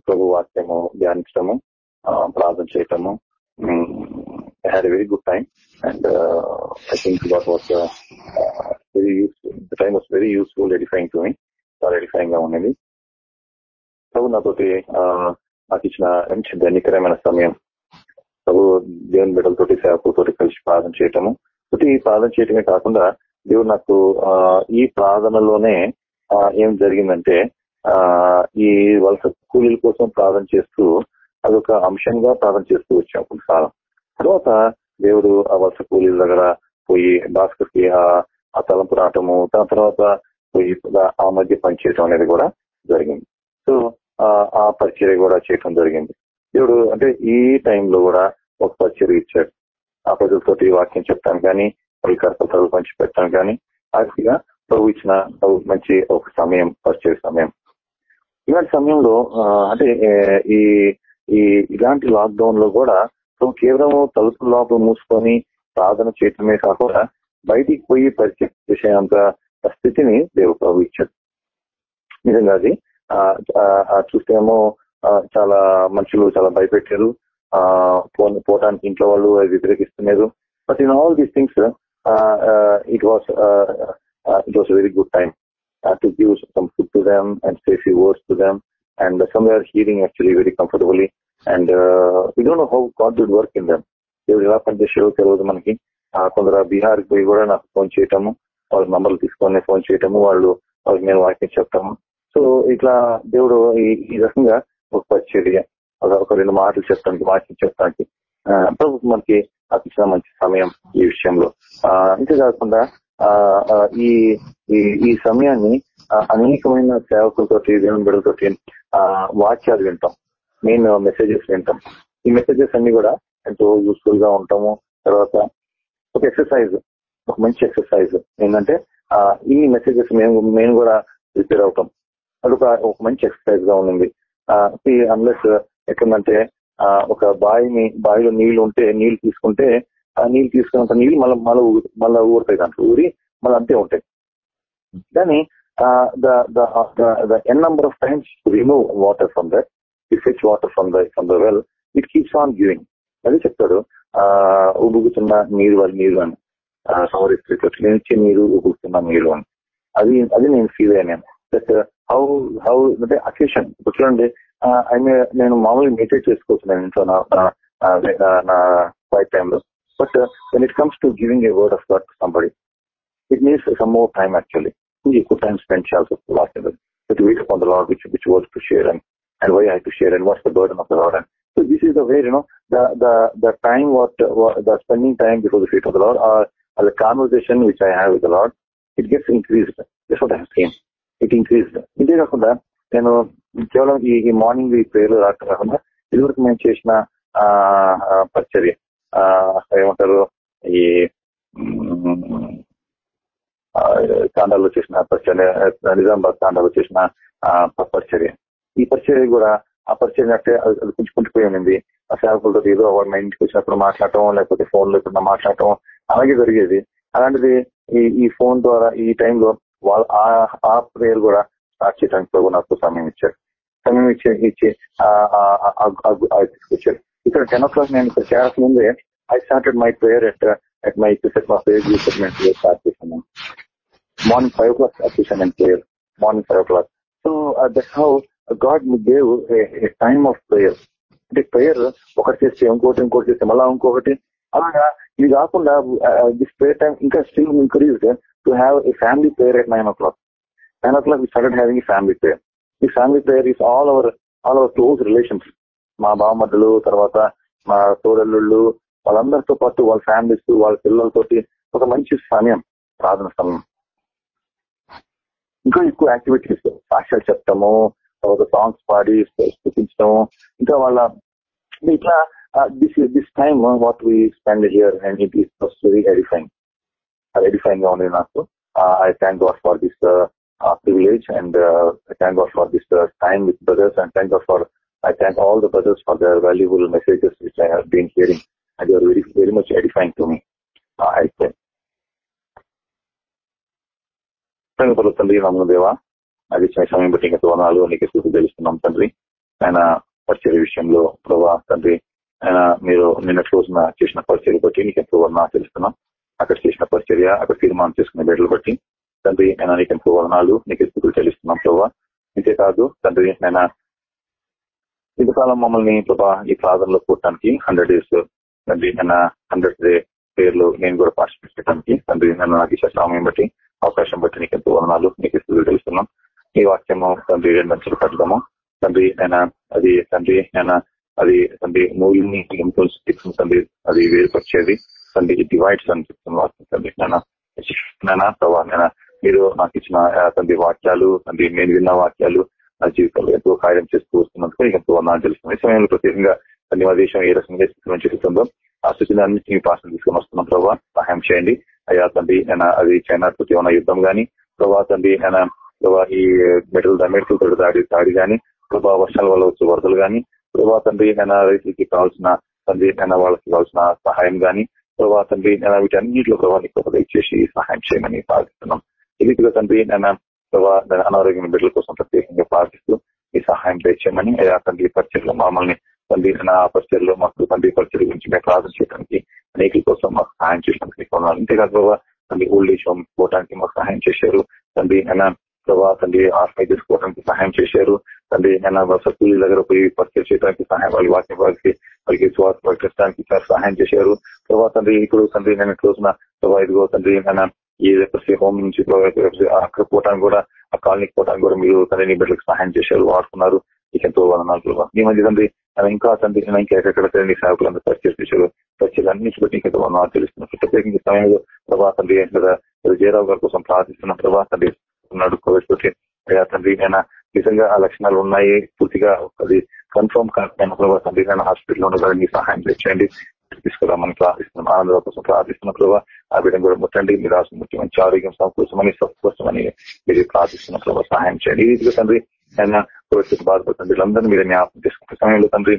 ప్రభు వాక్యము ధ్యానించడము ప్రార్థన చేయటము had very good time and I think what was very useful, the time was very useful edifying to me, చాలా ఎడిఫైయింగ్గా ఉన్నది ప్రభు నాతోటి నాకు ఇచ్చిన మంచి ధన్యకరమైన సమయం ప్రభు దేవుని బిడ్డలతోటి సేవకులతోటి కలిసి ప్రార్థన చేయటము తోటి ప్రార్థన చేయటమే కాకుండా దేవుడు నాకు ఈ ప్రార్థనలోనే ఏం జరిగిందంటే ఈ వలస కూలీల కోసం ప్రార్థన చేస్తూ అదొక అంశంగా ప్రార్థన చేస్తూ వచ్చాం కొంతకాలం తర్వాత దేవుడు ఆ వలస కూలీల దగ్గర పోయి భాస్కర్కి ఆ- తలంపు రావటము దాని తర్వాత పోయి ఆ మధ్య పనిచేయటం అనేది కూడా జరిగింది. సో ఆ పరిచర్య కూడా చేయటం జరిగింది. దేవుడు అంటే ఈ టైంలో కూడా ఒక పరిచర్య ఇచ్చాడు. ఆ ప్రజలతోటి వాక్యం చెప్తాను కానీ వాళ్ళకి కర్తలు పంచి పెట్టాను కానీ ఆఖరిగా ప్రభు ఇచ్చిన మంచి ఒక సమయం పరిచయ సమయం. ఇలాంటి సమయంలో అంటే ఈ ఈ ఇలాంటి లాక్డౌన్లో కూడా ప్రభు కేవలం తలుపుల లోపల మూసుకొని ప్రార్థన చేయటమే కాకుండా బయటికి పోయి పరిచయం చేసేంత స్థితిని దేవు ప్రభు ఇచ్చాడు. నిజంగా అది ఆ, చూస్తేమో చాలా మనుషులు చాలా భయపెట్టారు. ఆ పో- పోవటానికి ఇంట్లో వాళ్ళు వ్యతిరేకిస్తున్నారు. But in all these things it was it was very good time to give some food to them and safe words to them and some are hearing actually very comfortably and you don't know how God did work in them దేవుడు ఎలా పనిచేసాడో తెలియదు మనకి. కొందరు బీహార్ పోయి కూడా నాకు ఫోన్ చేయటము వాళ్ళ నంబర్లు తీసుకొని ఫోన్ చేయటము వాళ్ళు వాళ్ళకి నేను వాక్యం చెప్తాము. సో ఇట్లా దేవుడు ఈ- ఈ రకంగా ఒక పరిచర్య ఒక రెండు మాటలు చెప్తానికి వాక్యం చెప్తానికి ప్రభుత్వం మనకి అతిచిన మంచి సమయం ఈ విషయంలో. ఆ, అంతేకాకుండా ఆ, ఈ ఈ- సమయాన్ని అనేకమైన సేవకులతోటి దేవుని బిడ్డలతోటి వాక్యాలు వింటాం. మెయిన్ మెసేజెస్ వింటాం. ఈ మెసేజెస్ అన్ని కూడా ఎంతో యూస్ఫుల్గా ఉంటాము. తర్వాత ఒక ఎక్సర్సైజ్ ఒక మంచి ఎక్సర్సైజ్ ఏంటంటే ఆ, ఈ మెసేజెస్ మేము మేము కూడా ప్రిపేర్ అవుతాం. అదొక ఒక మంచి ఎక్సర్సైజ్గా ఉంది అన్లెస్ ఎక్కడంటే ఆ, ఒక బావిని బావిలో నీళ్ళు ఉంటే నీళ్ళు తీసుకుంటే ఆ నీళ్ళు తీసుకున్నంత నీళ్ళు మళ్ళీ మళ్ళీ మళ్ళీ ఊరుతాయి దాంట్లో. ఊరి మళ్ళీ అంతే ఉంటాయి. కానీ the n number of times remove water from that to fetch water from the from the well it keeps on giving అదే చెప్తాడు ఆ ఉబుకుతున్న నీరు వాళ్ళ నీరు అని. సమరిస్తూ నుంచి నీరు ఉబుకుతున్న నీరు అని. అది అది నేను ఫీల్ అయ్యాను దట్ హౌ హౌ అంటే అకేషన్. ఇప్పుడు చూడండి ఐ నేను మామూలుగా మెసేజ్ చేసుకోవచ్చు ఇంట్లో నా నా- క్వైట్ టైంలో but when it comes to giving a word of God to somebody it means some more time actually ఎక్కువ టైం స్పెండ్ చేయాల్సి వస్తుంది. Last but wait upon which which word to share and and why I have to share and what's the burden of the Lord. And so this is the way, you know, the the the time what, what the spending time before the feet of the Lord or, or the conversation which I have with the Lord, it gets increased. That's what I have seen. It increased. ఇంతే కాకుండా నేను కేవలం ఈ ఈ మార్నింగ్ ఈ ప్రేయర్ కాకుండా ఇదివరకు మేము చేసిన ఆ పరిచర్య ఆ, ఏమంటారు ఈ మ్, తాండాలో చేసిన పరిచర్య నిజామాబాద్ తాండాలో చేసిన పరిచర్య ఈ పరిచర్య కూడా ఆ పరిచర్య అంటే అది అది ఉంది ఆ సేవకులతో ఏదో వాడు మా ఇంటికి వచ్చినప్పుడు మాట్లాడటం లేకపోతే ఫోన్లో మాట్లాడటం అలాగే జరిగేది. అలాంటిది ఈ ఈ ఫోన్ ద్వారా ఈ టైంలో వాళ్ళ ఆ- ఆ ప్రేయర్ కూడా స్టార్ట్ చేయడానికి ప్రభు నాకు సమయం ఇచ్చారు. సమయం ఇచ్చి ఇచ్చి తీసుకొచ్చారు. ఇక్కడ టెన్ ఓ క్లాక్ నేను ఇక్కడ చేరక ముందే I started my prayer at at my set మా ప్రేయర్ స్టార్ట్ చేశాను. Morning five o'clock start చేశాను నేను prayer. Morning five o'clock. So uh, that how God gave time of prayer అంటే ప్రేయర్ ఒకటి చేస్తే ఇంకోటి ఇంకోటి చేస్తే మళ్ళా ఇంకొకటి. అలాగా ఇది కాకుండా దిస్ ప్రేయర్ టైం ఇంకా still increase to have a family prayer at nine o'clock nine o'clock started having family prayer ఈ family prayer is all our all our close relations మా బామ్మడ్డలు తర్వాత మా తోడల్లుళ్ళు వాళ్ళందరితో పాటు వాళ్ళ ఫ్యామిలీస్ వాళ్ళ పిల్లలతోటి ఒక మంచి సమయం ప్రార్థన సమయం. ఇంకా ఎక్కువ యాక్టివిటీస్ సాక్ష్యాలు చెప్తాము తర్వాత సాంగ్స్ పాడి చూపించడము. ఇంకా వాళ్ళ ఇట్లా this is this time what we spend here and it is first very edifying ఎడిఫైంగ్గా ఉంది నాకు. I thank God for this privilege and I thank God for this time with brothers and thank God for I thank all the brothers for their valuable messages which I have been hearing. And they very very, very much edifying to me. Uh, I తండ్రి నమ్ము దేవా అది ఇచ్చిన సమయం బట్టి ఇంకా తోనాలు నీకు స్థితి తెలుస్తున్నాం తండ్రి. ఆయన పరిచయ విషయంలో ప్రభా తండ్రి ఆయన మీరు నిన్న రోజున చేసిన పరిచర్య బట్టి నీకు ఎంతో వర్ణాలు తెలుస్తున్నాం. అక్కడ చేసిన పరిచర్య అక్కడ తీర్మానం చేసుకునే బిడ్డలు బట్టి తండ్రి ఆయన నీకు ఎంతో వర్ణాలు నీకు స్థితులు తెలుస్తున్నాం ప్రభా. ఇంతేకాదు తండ్రి ఆయన ఇంతకాలం మమ్మల్ని ప్రభా ఈ ప్రార్థనలో కూడటానికి హండ్రెడ్ డేస్ తండ్రి నన్న హండ్రెడ్ డే పేర్లు నేను కూడా పార్టిసిపేట్ చేయడానికి తండ్రి నన్ను నాకు ఇచ్చే సమయం బట్టి అవకాశం బట్టి నీకు ఎంతో వర్ణాలు నీకు స్థితులు తెలుస్తున్నాం. ఈ వాక్యము తండ్రి రెండు పడదాము తండ్రి ఆయన అది తండ్రి ఆయన అది తండ్రి మూలిని ఇంపుల్స్ తండ్రి అది వేరుపరిచేది. తండ్రి డివైడ్స్ అని చెప్తున్న వాక్యం తండ్రి. నేను నానా ప్రభా నేను మీరు నాకు ఇచ్చిన తండ్రి వాక్యాలు తండ్రి నేను విన్న వాక్యాలు నా జీవితంలో ఎంతో కార్యం చేస్తూ వస్తున్నందుకు ఎంతో వందనాలు తెలుస్తుంది ఈ సమయంలో ప్రత్యేకంగా తండ్రి మా దేశం ఏ రకంగా స్థితిలో జరుగుతుందో ఆ స్థితిని అన్నింటినీ పాసన తీసుకొని వస్తున్నాం ప్రభావ సహాయం చేయండి. అయ్యా తండ్రి నేను అది చైనా తోటి ఉన్న యుద్ధం గాని ప్రభా తండ్రి నేను ప్రభా ఈ మెటల్ మెడికల్ తోటి దాడి దాడి కానీ ప్రభా వర్షాల వల్ల వచ్చే వరదలు కానీ ప్రభా తండ్రి నేను రైతులకి కావాల్సిన తండ్రి నేను వాళ్ళకి కావాల్సిన సహాయం కానీ ప్రభా తండ్రి నేను వీటన్నింటిలో ప్రభావ నీకు దయచేసి సహాయం చేయమని ప్రార్థిస్తున్నాం. ఈ రీతిగా తండ్రి నేను ప్రభా నేను అనారోగ్యం బిడ్డల కోసం ప్రత్యేకంగా ప్రార్థిస్తూ ఈ సహాయం తెచ్చామని అయ్యా తండ్రి పరిచయలో మమ్మల్ని తండ్రి నా పరిచయలో మాకు తండ్రి పరిచయం గురించి మేము ప్రార్థన చేయడానికి అనేకుల కోసం మాకు సహాయం చేయడానికి మీకు అంతేకాదు ప్రభావ తండ్రి ఓల్డ్ ఏజ్ హోమ్ పోవడానికి మాకు సహాయం చేశారు. తండ్రి నేను ప్రభా తండ్రి ఆశ్రయ తీసుకోవడానికి సహాయం చేశారు. తండ్రి నేను వసతుల దగ్గర పోయి పరిచయం చేయడానికి సహాయం వాళ్ళు వాటిని వాళ్ళకి వాళ్ళకి శ్వాస ప్రకటించడానికి సహాయం చేశారు. ప్రభా తండ్రి ఇప్పుడు తండ్రి నేను చూసిన ప్రభా ఇదిగో తండ్రి నేను ఈ ప్రతి హోమ్ నుంచి అక్కడ పోవడానికి కూడా ఆ కాలనీకి పోవడానికి కూడా మీరు తండ్రి నీ బిడ్డలకు సహాయం చేశారు వాడుకున్నారు. నీకు ఎంతో వందనాలు ప్రభావ మీ మంచి తండ్రి నేను ఇంకా తండ్రి ఇంకా ఎక్కడెక్కడ తండ్రి సేవకులందరూ పరిచయం చేశారు పరిచయం అన్నింటి బట్టి నీకు ఎంతో వందనాలు తెలుస్తున్నాను. సమయంలో ప్రభా తండ్రి లేదా జయరావు గారి కోసం ప్రార్థిస్తున్న ప్రభా తండ్రి. చెప్తున్నాడు కోవిడ్ అయ్యా తండ్రి నేను నిజంగా ఆ లక్షణాలు ఉన్నాయి. పూర్తిగా అది కన్ఫర్మ్ కాకపోయినా ప్రభావ తండ్రి నేను హాస్పిటల్లో ఉండగా మీ సహాయం తెచ్చండి. తీసుకురామని ప్రార్థిస్తున్నాం. ఆనందం కోసం ప్రార్థిస్తున్న ప్రభావ ఆ విధంగా కూడా ముట్టండి. మీరు రాసిన ముఖ్యమంత్రి ఆరోగ్యం సమకూర్చమని సమకూర్చమని మీరు ప్రార్థిస్తున్న ప్రభావ సహాయం చేయండి. ఈ రీతిగా తండ్రి ఆయన కోవిడ్ బాధపడుతున్న వీళ్ళందరినీ మీరు జ్ఞాపకం చేసుకున్న సమయంలో తండ్రి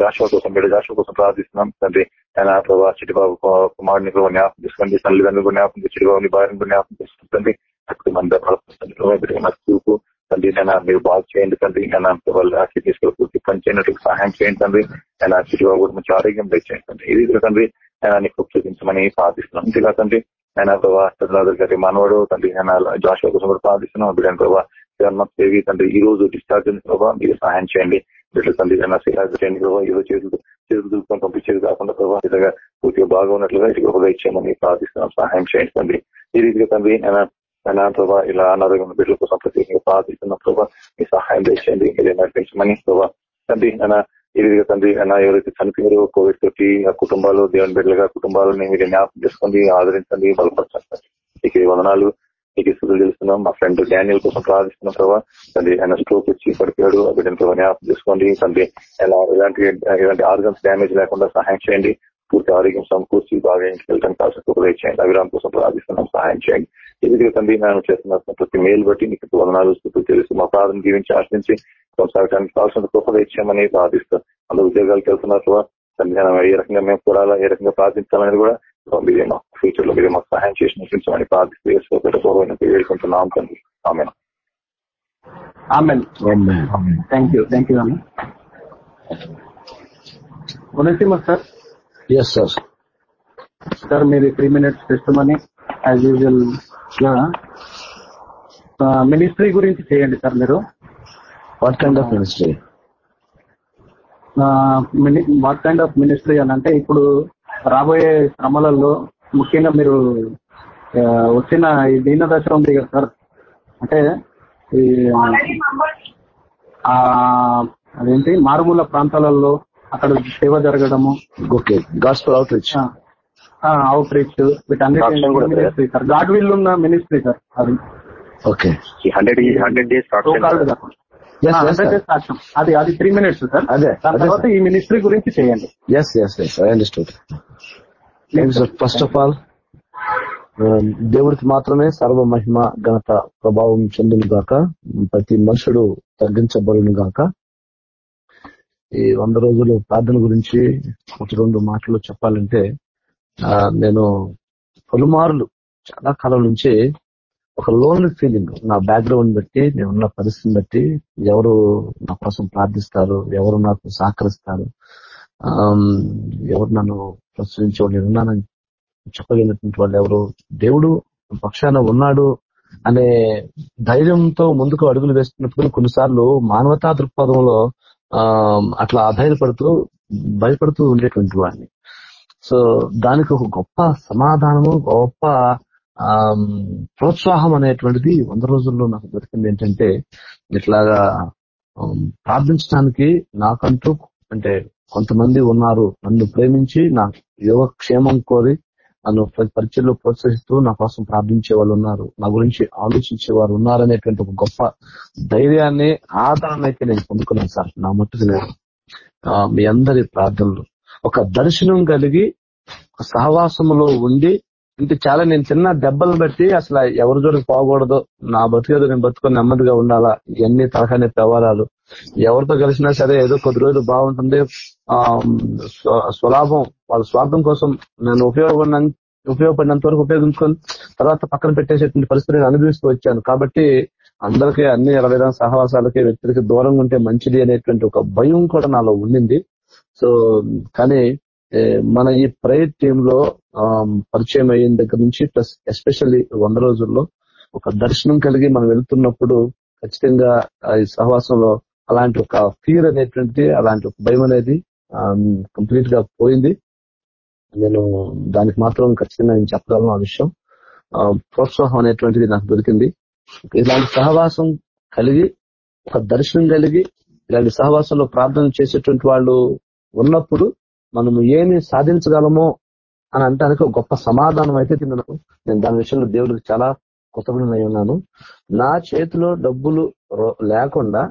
జాషువా కోసం మీరు జాషువా కోసం ప్రార్థిస్తున్నాం. తండ్రి ఆయన ప్రభావ చిటిబాబు కుమారుని కూడా జ్ఞాపకం చేసుకోండి. తల్లిదండ్రులు కూడా జ్ఞాపకం చిటిబాబుని భార్యను కూడా జ్ఞాపకం చేసుకుంటుంది అక్కడ మంది ప్రభావ చూపు. తండ్రి నేను మీరు బాగు చేయండి తండ్రి. నేను వాళ్ళు కిడ్నీస్ కూడా పూర్తి పనిచేయనట్లు సహాయం చేయండి తండ్రి. నేను చిటిబాబు కూడా మంచి ఆరోగ్యం తెచ్చేయండి తండ్రి. ఈ తండ్రి నేను నీకు చూపించమని ప్రార్థిస్తున్నాం. ఇంతగా తండ్రి ఆయన ప్రభావ గారి మనవాడు తండ్రి ఆయన జాషువా కోసం కూడా ప్రార్థిస్తున్నాం. బిడ్డను ప్రభావ దేవి తండ్రి ఈ రోజు డిశ్చార్జ్ ప్రభావ మీరు సహాయం చేయండి. బిడ్డల తండ్రి ఆయన చేయండి ప్రభావ ఈ రోజు చేతులు చేతులు దులుపుకొని పంపించేది కాకుండా ప్రభావ ఇదిగా పూర్తిగా బాగా ఉన్నట్లుగా ఇది హృదయ ఇచ్చామని ప్రార్థిస్తున్నాం. సహాయం చేయండి తండ్రి. ఈ రీతిగా తండ్రి ఆయన ప్రభావ ఇలా అనారోగ్యం బిడ్డల కోసం ప్రత్యేకంగా ప్రార్థిస్తున్న ప్రభావ మీ సహాయం చేయండి మీరు నడిపించమని ప్రభావ తండ్రి ఈ విధంగా తండ్రి ఆయన ఎవరైతే చనిపోయారో కోవిడ్ తోటి ఆ కుటుంబాలు దేవుని బిడ్డలుగా కుటుంబాలని మీరు జ్ఞాపకం చేసుకోండి ఆదరించండి బలపరచండి ఇక ఈ వందనాలు. నీకు స్థుతులు తెలుస్తున్నాం మా ఫ్రెండ్ డానియల్ కోసం ప్రార్థిస్తున్నాం ప్రభావ తండ్రి ఆయన స్ట్రోక్ వచ్చి పడిపోయాడు. బిడ్డను ప్రభావ జ్ఞాపకం చేసుకోండి. తండ్రి ఎలా ఎలాంటి ఎలాంటి ఆర్గన్స్ డ్యామేజ్ లేకుండా సహాయం చేయండి. పూర్తి ఆరోగ్యం సమకూర్చి బాగా ఇంటికి వెళ్ళడానికి కావాల్సిన కృపలు చేయండి కోసం ప్రార్థిస్తున్నాం. సహాయం చేయండి. ఇది తండ్రి నేను చేస్తున్న ప్రతి మేలు బట్టి నీకు వందనాలు స్థుతులు తెలుసు. మా ప్రార్థన జీవించి ఆశ్రయించి కొనసాగడానికి కావాల్సిన కృపలు ఇచ్చామని ప్రార్థిస్తాం అందరూ ఉద్యోగాలకు వెళ్తున్నారు తండ్రి ఏ రకంగా మేము కూడా ఏ రకంగా ప్రార్థించాలని కూడా మీరే మాకు ఫ్యూచర్లో మీరే మాకు సహాయం చేసి నడిపించమని ప్రార్థిస్తూ వేడుకుంటున్నాం. తండ్రి ఆమె amen. Thank you thank you అన్న ఉనసింహ సార్. ఎస్ సార్ సార్ మీరు త్రీ మినిట్స్ టెస్టమని యాజ్ యూజువల్గా మినిస్ట్రీ గురించి చేయండి సార్ మీరు. What kind of ministry what kind of ministry అని అంటే ఇప్పుడు రాబోయే శ్రమలలో ముఖ్యంగా మీరు వచ్చిన ఈ దీన దశ ఉంది కదా సార్? అంటే ఈ ఆ, అదేంటి? మారుమూల ప్రాంతాలలో అక్కడ సేవ జరగడము. Okay gospel outreach outreach వీటన్నిటి సార్. గాడ్ విల్ ఉన్న మినిస్ట్రీ సార్ అది. ఓకే. హండ్రెడ్ హండ్రెడ్ డేస్ అది అది త్రీ మినిట్స్ సార్. అదే తర్వాత ఈ మినిస్ట్రీ గురించి చేయండి. Yes yes yes I understood first of all దేవుడికి మాత్రమే సర్వ మహిమ ఘనత ప్రభావం చెందును గాక. ప్రతి మనుషుడు తగ్గించబడును గాక. ఈ వంద రోజులు ప్రార్థన గురించి ఒక రెండు మాటలు చెప్పాలంటే ఆ, నేను పలుమార్లు చాలా కాలం నుంచి ఒక లోన్లీ ఫీలింగ్ నా బ్యాక్గ్రౌండ్ బట్టి నేనున్న పరిస్థితిని బట్టి ఎవరు నా కోసం ప్రార్థిస్తారు ఎవరు నాకు సహకరిస్తారు ఎవరు నన్ను ప్రశ్నించే ఉన్నానని చెప్పగలిగినటువంటి వాళ్ళు ఎవరు? దేవుడు పక్షాన ఉన్నాడు అనే ధైర్యంతో ముందుకు అడుగులు వేస్తున్నప్పుడు కొన్నిసార్లు మానవతా దృక్పథంలో ఆ అట్లా అధైర్యపడుతూ భయపడుతూ ఉండేటువంటి వాడిని. సో దానికి ఒక గొప్ప సమాధానము గొప్ప ప్రోత్సాహం అనేటువంటిది వంద రోజుల్లో నాకు దొరికింది ఏంటంటే ఇట్లాగా ప్రార్థించడానికి నాకంటూ అంటే కొంతమంది ఉన్నారు. నన్ను ప్రేమించి నా యోగక్షేమం కోరి నన్ను ప్ర- పరీక్షల్లో ప్రోత్సహిస్తూ నా కోసం ప్రార్థించే వాళ్ళు ఉన్నారు. నా గురించి ఆలోచించే వారు ఉన్నారనేటువంటి ఒక గొప్ప ధైర్యాన్ని ఆదరణ అయితే నేను పొందుకున్నాను సార్. నా మట్టుకు నేను ఆ, మీ అందరి ప్రార్థనలు. ఒక దర్శనం కలిగి ఒక సహవాసంలో ఉండి ఇంకా చాలా నేను చిన్న దెబ్బలు బట్టి అసలు ఎవరి జోడికి పోకూడదు నా బతికేదో నేను బతుకొని నెమ్మదిగా ఉండాలా ఇవన్నీ తలకానే వ్యవహారాలు. ఎవరితో కలిసినా సరే ఏదో కొద్ది రోజులు బాగుంటుంది. ఆ స్వలాభం వాళ్ళ స్వార్థం కోసం నేను ఉపయోగపడిన ఉపయోగపడినంత వరకు ఉపయోగించుకొని తర్వాత పక్కన పెట్టేసేటువంటి పరిస్థితి నేను అనుభవిస్తూ వచ్చాను. కాబట్టి అందరికీ అన్ని విధంగా సహవాసాలకి వ్యక్తులకి దూరంగా ఉంటే మంచిది అనేటువంటి ఒక భయం కూడా నాలో ఉండింది. సో కానీ మన ఈ ప్రైవేట్ టీమ్లో పరిచయం అయిన దగ్గర నుంచి ప్లస్ ఎస్పెషల్లీ వంద రోజుల్లో ఒక దర్శనం కలిగి మనం వెళ్తున్నప్పుడు ఖచ్చితంగా ఈ సహవాసంలో అలాంటి ఒక ఫీర్ అనేటువంటిది అలాంటి ఒక భయం అనేది కంప్లీట్గా పోయింది. నేను దానికి మాత్రం ఖచ్చితంగా నేను చెప్పగలను ఆ విషయం. ప్రోత్సాహం అనేటువంటిది నాకు దొరికింది. ఇలాంటి సహవాసం కలిగి ఒక దర్శనం కలిగి ఇలాంటి సహవాసంలో ప్రార్థన చేసేటువంటి వాళ్ళు ఉన్నప్పుడు మనము ఏమి సాధించగలమో అని అంటానికి ఒక గొప్ప సమాధానం అయితే తిన్నాను నేను దాని విషయంలో దేవుడికి చాలా కృతజ్ఞనై ఉన్నాను. నా చేతిలో డబ్బులు రో- లేకుండా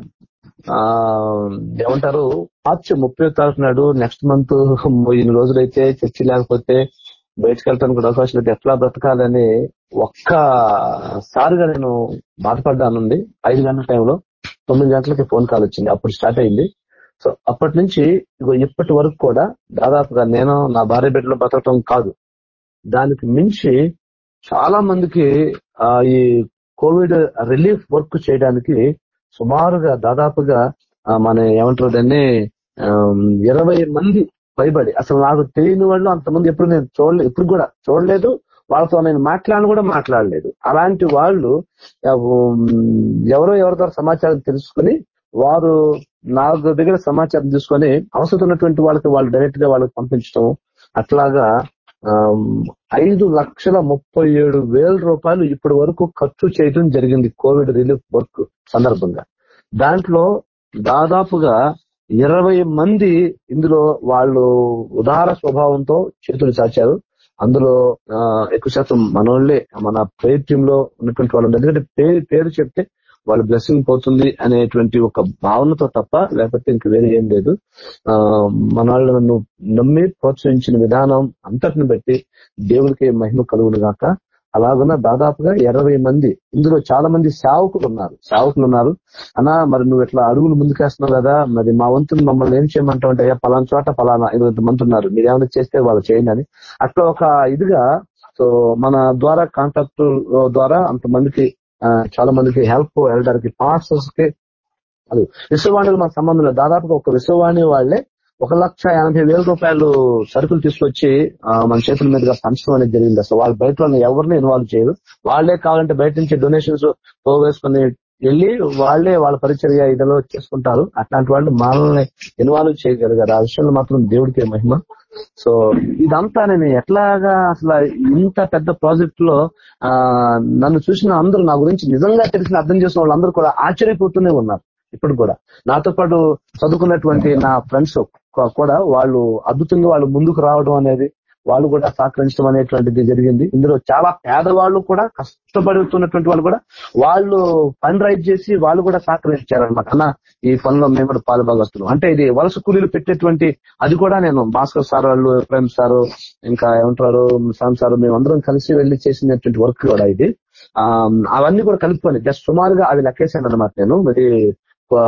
ఏమంటారు? మార్చి ముప్పై తారీఖు నాడు నెక్స్ట్ మంత్ ఇన్ని రోజులైతే చర్చి లేకపోతే బయటకు వెళ్తాను కూడా అవకాశం లేదు. ఎట్లా బ్రతకాలని ఒక్కసారిగా నేను బాధపడ్డానుంది ఐదు గంటల టైంలో తొమ్మిది గంటలకి ఫోన్ కాల్ వచ్చింది. అప్పుడు స్టార్ట్ అయింది. సో అప్పటి నుంచి ఇగో ఇప్పటి వరకు కూడా దాదాపుగా నేను నా భార్య బిడ్డలో బ్రతకటం కాదు. దానికి మించి చాలా మందికి ఈ కోవిడ్ రిలీఫ్ వర్క్ చేయడానికి సుమారుగా దాదాపుగా ఆ, మన ఏమంటారు దాన్ని ఇరవై మంది పైబడి. అసలు నాకు తెలియని వాళ్ళు అంతమంది ఎప్పుడు నేను చూడలేదు ఇప్పుడు కూడా చూడలేదు. వాళ్ళతో నేను మాట్లాడను కూడా మాట్లాడలేదు. అలాంటి వాళ్ళు ఎవరో ఎవరి ద్వారా సమాచారం తెలుసుకుని వారు నా దగ్గర సమాచారం తీసుకొని అవసరం ఉన్నటువంటి వాళ్ళకి వాళ్ళు డైరెక్ట్గా వాళ్ళకి పంపించడం అట్లాగా ఐదు లక్షల ముప్పై ఏడు వేల రూపాయలు ఇప్పటి వరకు ఖర్చు చేయడం జరిగింది కోవిడ్ రిలీఫ్ వర్క్ సందర్భంగా. దాంట్లో దాదాపుగా ఇరవై మంది ఇందులో వాళ్ళు ఉదార స్వభావంతో చేతులు చాచారు. అందులో ఆ, ఎక్కువ శాతం మనోళ్ళే మన ప్రేర్ టీమ్లో ఉన్నటువంటి వాళ్ళు ఎందుకంటే పేరు పేరు చెప్తే వాళ్ళ బ్లెస్సింగ్ పోతుంది అనేటువంటి ఒక భావనతో తప్ప లేకపోతే ఇంక వేరే ఏం లేదు. ఆ నన్ను నమ్మి ప్రోత్సహించిన విధానం అంతటిని బట్టి దేవుడికి మహిమ కలుగును గాక. అలాగున దాదాపుగా ఇరవై మంది ఇందులో చాలా మంది సేవకులు ఉన్నారు. సేవకులు ఉన్నారు. అనా మరి నువ్వు ఇట్లా అడుగులు ముందుకేస్తున్నావు కదా మరి మా వంతులు మమ్మల్ని ఏం చేయమంటావు అంటే "అయ్యా, పలానా చోట పలానా ఇరవై మంది ఉన్నారు. మీరు ఏమైనా చేస్తే వాళ్ళు చేయండి అని. అట్లా ఒక ఇదిగా సో మన ద్వారా కాంటాక్ట్ ద్వారా అంతమందికి చాలా మందికి హెల్ప్ వెళ్ళడానికి పాస్టర్స్కి అది. విశ్వవాణులు మన సంబంధం లేదు. దాదాపుగా ఒక విశ్వవాణి వాళ్ళే ఒక లక్ష ఎనభై వేల రూపాయలు సరుకులు తీసుకొచ్చి మన చేతుల మీదుగా పంచడం అనేది జరిగింది. అసలు వాళ్ళు బయట ఎవరిని ఇన్వాల్వ్ చేయరు. వాళ్ళే కావాలంటే బయట నుంచి డొనేషన్స్ పోవేసుకుని వెళ్ళి వాళ్ళే వాళ్ళ పరిచర్య ఇదిలో చేసుకుంటారు. అట్లాంటి వాళ్ళు మనల్ని ఇన్వాల్వ్ చేయగలిగారు. ఆ విషయంలో మాత్రం దేవుడికి మహిమ. సో ఇదంతా నేను ఎట్లాగా అసలు ఇంత పెద్ద ప్రాజెక్ట్లో ఆ నన్ను చూసిన అందరూ నా గురించి నిజంగా తెలిసిన అర్థం చేసిన వాళ్ళందరూ కూడా ఆశ్చర్యపోతూనే ఉన్నారు ఇప్పుడు కూడా. నాతో పాటు చదువుకున్నటువంటి నా ఫ్రెండ్స్ కూడా వాళ్ళు అద్భుతంగా వాళ్ళు ముందుకు రావడం అనేది వాళ్ళు కూడా సహకరించడం అనేటువంటిది జరిగింది. ఇందులో చాలా పేదవాళ్ళు కూడా కష్టపడుతున్నటువంటి వాళ్ళు కూడా వాళ్ళు ఫండ్ రైజ్ చేసి వాళ్ళు కూడా సహకరించారనమాట అన్న ఈ పనిలో మేము కూడా పాల్భాగస్తున్నాం అంటే ఇది వలస కూలీలు పెట్టేటువంటి అది కూడా నేను భాస్కర్ సార్ వాళ్ళు ప్రేమ్ సారు ఇంకా ఏమంటారు సామ్ సార్ మేము అందరం కలిసి వెళ్ళి చేసినటువంటి వర్క్ కూడా ఇది. ఆ, అవన్నీ కూడా కలుపుకొని జస్ట్ సుమారుగా అవి లెక్కేసాను అనమాట నేను. మరి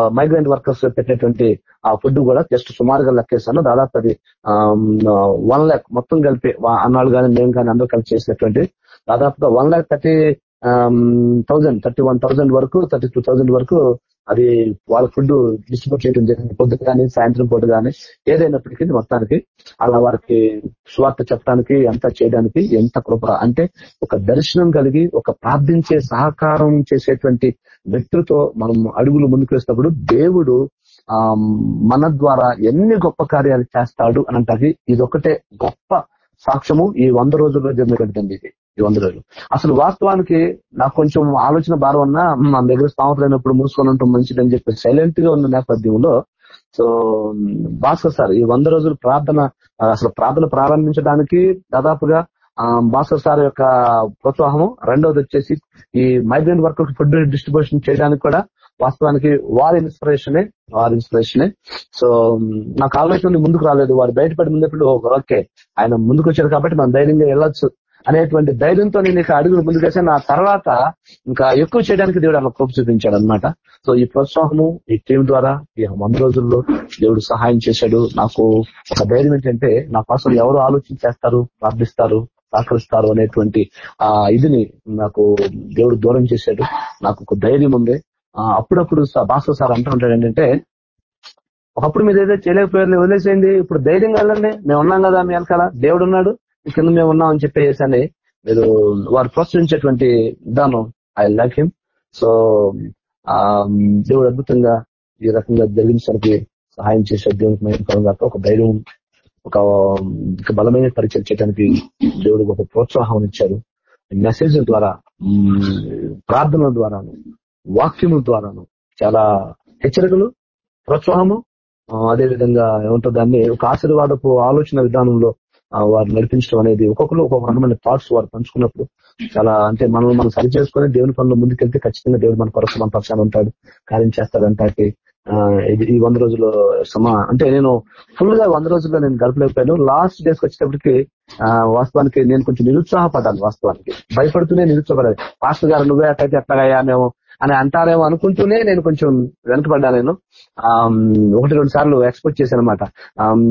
మైగ్రెంట్ వర్కర్స్ పెట్టేటువంటి ఆ ఫుడ్ కూడా జస్ట్ సుమారుగా లెక్కేసాను దాదాపు అది వన్ ల్యాక్ మొత్తం కలిపి అన్నాళ్ళు కానీ మేము కానీ అందరూ కలిసి చేసినటువంటి దాదాపుగా one lakh thirty thousand thirty one thousand వరకు థర్టీ టూ థౌసండ్ వరకు అది వాళ్ళ ఫుడ్ డిస్ట్రిబ్యూట్ చేయడం జరిగింది. పొద్దున కానీ సాయంత్రం పూట కానీ ఏదైనప్పటికీ మొత్తానికి అలా వారికి స్వార్థ చెప్పడానికి అంతా చేయడానికి ఎంత కృప. అంటే ఒక దర్శనం కలిగి ఒక ప్రార్థించే సహకారం చేసేటువంటి వ్యక్తులతో మనం అడుగులు ముందుకు వేసినప్పుడు దేవుడు ఆ మన ద్వారా ఎన్ని గొప్ప కార్యాలు చేస్తాడు అని అంటే ఇది ఒకటే గొప్ప సాక్ష్యము ఈ వంద రోజుల్లో జరిగినటువంటిది. ఇది ఈ వంద రోజులు. అసలు వాస్తవానికి నాకు కొంచెం ఆలోచన భారం ఉన్నా మన దగ్గర స్థామత లేనప్పుడు మూసుకొని ఉండటం మంచిదని చెప్పి సైలెంట్గా ఉన్న నేపథ్యంలో సో భాస్కర్ సార్ ఈ వంద రోజులు ప్రార్థన అసలు ప్రార్థన ప్రారంభించడానికి దాదాపుగా ఆ, భాస్కర్ సార్ యొక్క ప్రోత్సాహము రెండవది వచ్చేసి ఈ మైగ్రెంట్ వర్క్ ఫుడ్ డిస్ట్రిబ్యూషన్ చేయడానికి కూడా వాస్తవానికి వారి ఇన్స్పిరేషనే వారి ఇన్స్పిరేషనే సో నాకు ఆలోచన ముందుకు రాలేదు. వారు బయటపడి ముందప్పుడు ఓకే ఆయన ముందుకు వచ్చారు కాబట్టి మనం ధైర్యంగా వెళ్ళొచ్చు అనేటువంటి ధైర్యంతో నేను ఇక అడుగులు ముందుకు నా తర్వాత ఇంకా ఎక్కువ చేయడానికి దేవుడు అలా కోపు చూపించాడు అనమాట సో ఈ ప్రోత్సాహము ఈ టీం ద్వారా ఈ వంద రోజుల్లో దేవుడు సహాయం చేశాడు. నాకు ఒక ధైర్యం ఏంటంటే నా కోసం ఎవరు ఆలోచన చేస్తారు ప్రార్థిస్తారు సహకరిస్తారు అనేటువంటి ఆ ఇదిని నాకు దేవుడు దూరం చేశాడు. నాకు ఒక ధైర్యం ఉంది. ఆ, అప్పుడప్పుడు భాస్కర్ సార్ అంటూ ఉంటాడు ఏంటంటే ఒకప్పుడు మీరు ఏదో చేయలేకపోయారు వదిలేసేయండి. ఇప్పుడు ధైర్యంగా వెళ్ళండి. మేము ఉన్నాం కదా మీ వెనకాల. దేవుడు ఉన్నాడు. ఇక్కడ మేము ఉన్నాం అని చెప్పేసి అని మీరు వారు ప్రోత్సహించేటువంటి విధానం ఐ లైక్ హిమ్ సో ఆ దేవుడు అద్భుతంగా ఈ రకంగా జరిగించడానికి సహాయం చేసే దేవునికి మేము ఒక ధైర్యం ఒక బలమైన పరిచయం చేయడానికి దేవుడు ఒక ప్రోత్సాహం ఇచ్చారు. మెసేజ్ ద్వారా ప్రార్థనల ద్వారాను వాక్యముల ద్వారాను చాలా హెచ్చరికలు ప్రోత్సాహము అదే విధంగా ఏమంటారు దాన్ని ఒక ఆశీర్వాదపు ఆలోచన విధానంలో వారు నడిపించడం అనేది ఒక్కొక్కరు ఒక్కొక్క రకమైన థాట్స్ వారు పంచుకున్నప్పుడు చాలా అంటే మనం మనం సరి చేసుకుని దేవుని పనులు ముందుకెళ్తే ఖచ్చితంగా దేవుడు మన కొరకు మన పక్షాన ఉంటాడు కార్యం చేస్తాడంటే ఇది ఈ వంద రోజుల్లో సమా అంటే నేను ఫుల్గా వంద రోజుల్లో నేను గడపలేకపోయాను. లాస్ట్ డేస్ వచ్చేటప్పటికి ఆ, వాస్తవానికి నేను కొంచెం నిరుత్సాహపడ్డాను వాస్తవానికి. భయపడుతూనే నిరుత్సాహపడాలి. పాస్టర్ గారు నువ్వే అట్లయితే ఎట్లాగయ్యా? మేము అని అంటారేమో అనుకుంటూనే నేను కొంచెం వెనకబడ్డా నేను. ఆ ఒకటి రెండు సార్లు ఎక్స్పెక్ట్ చేశాను అనమాట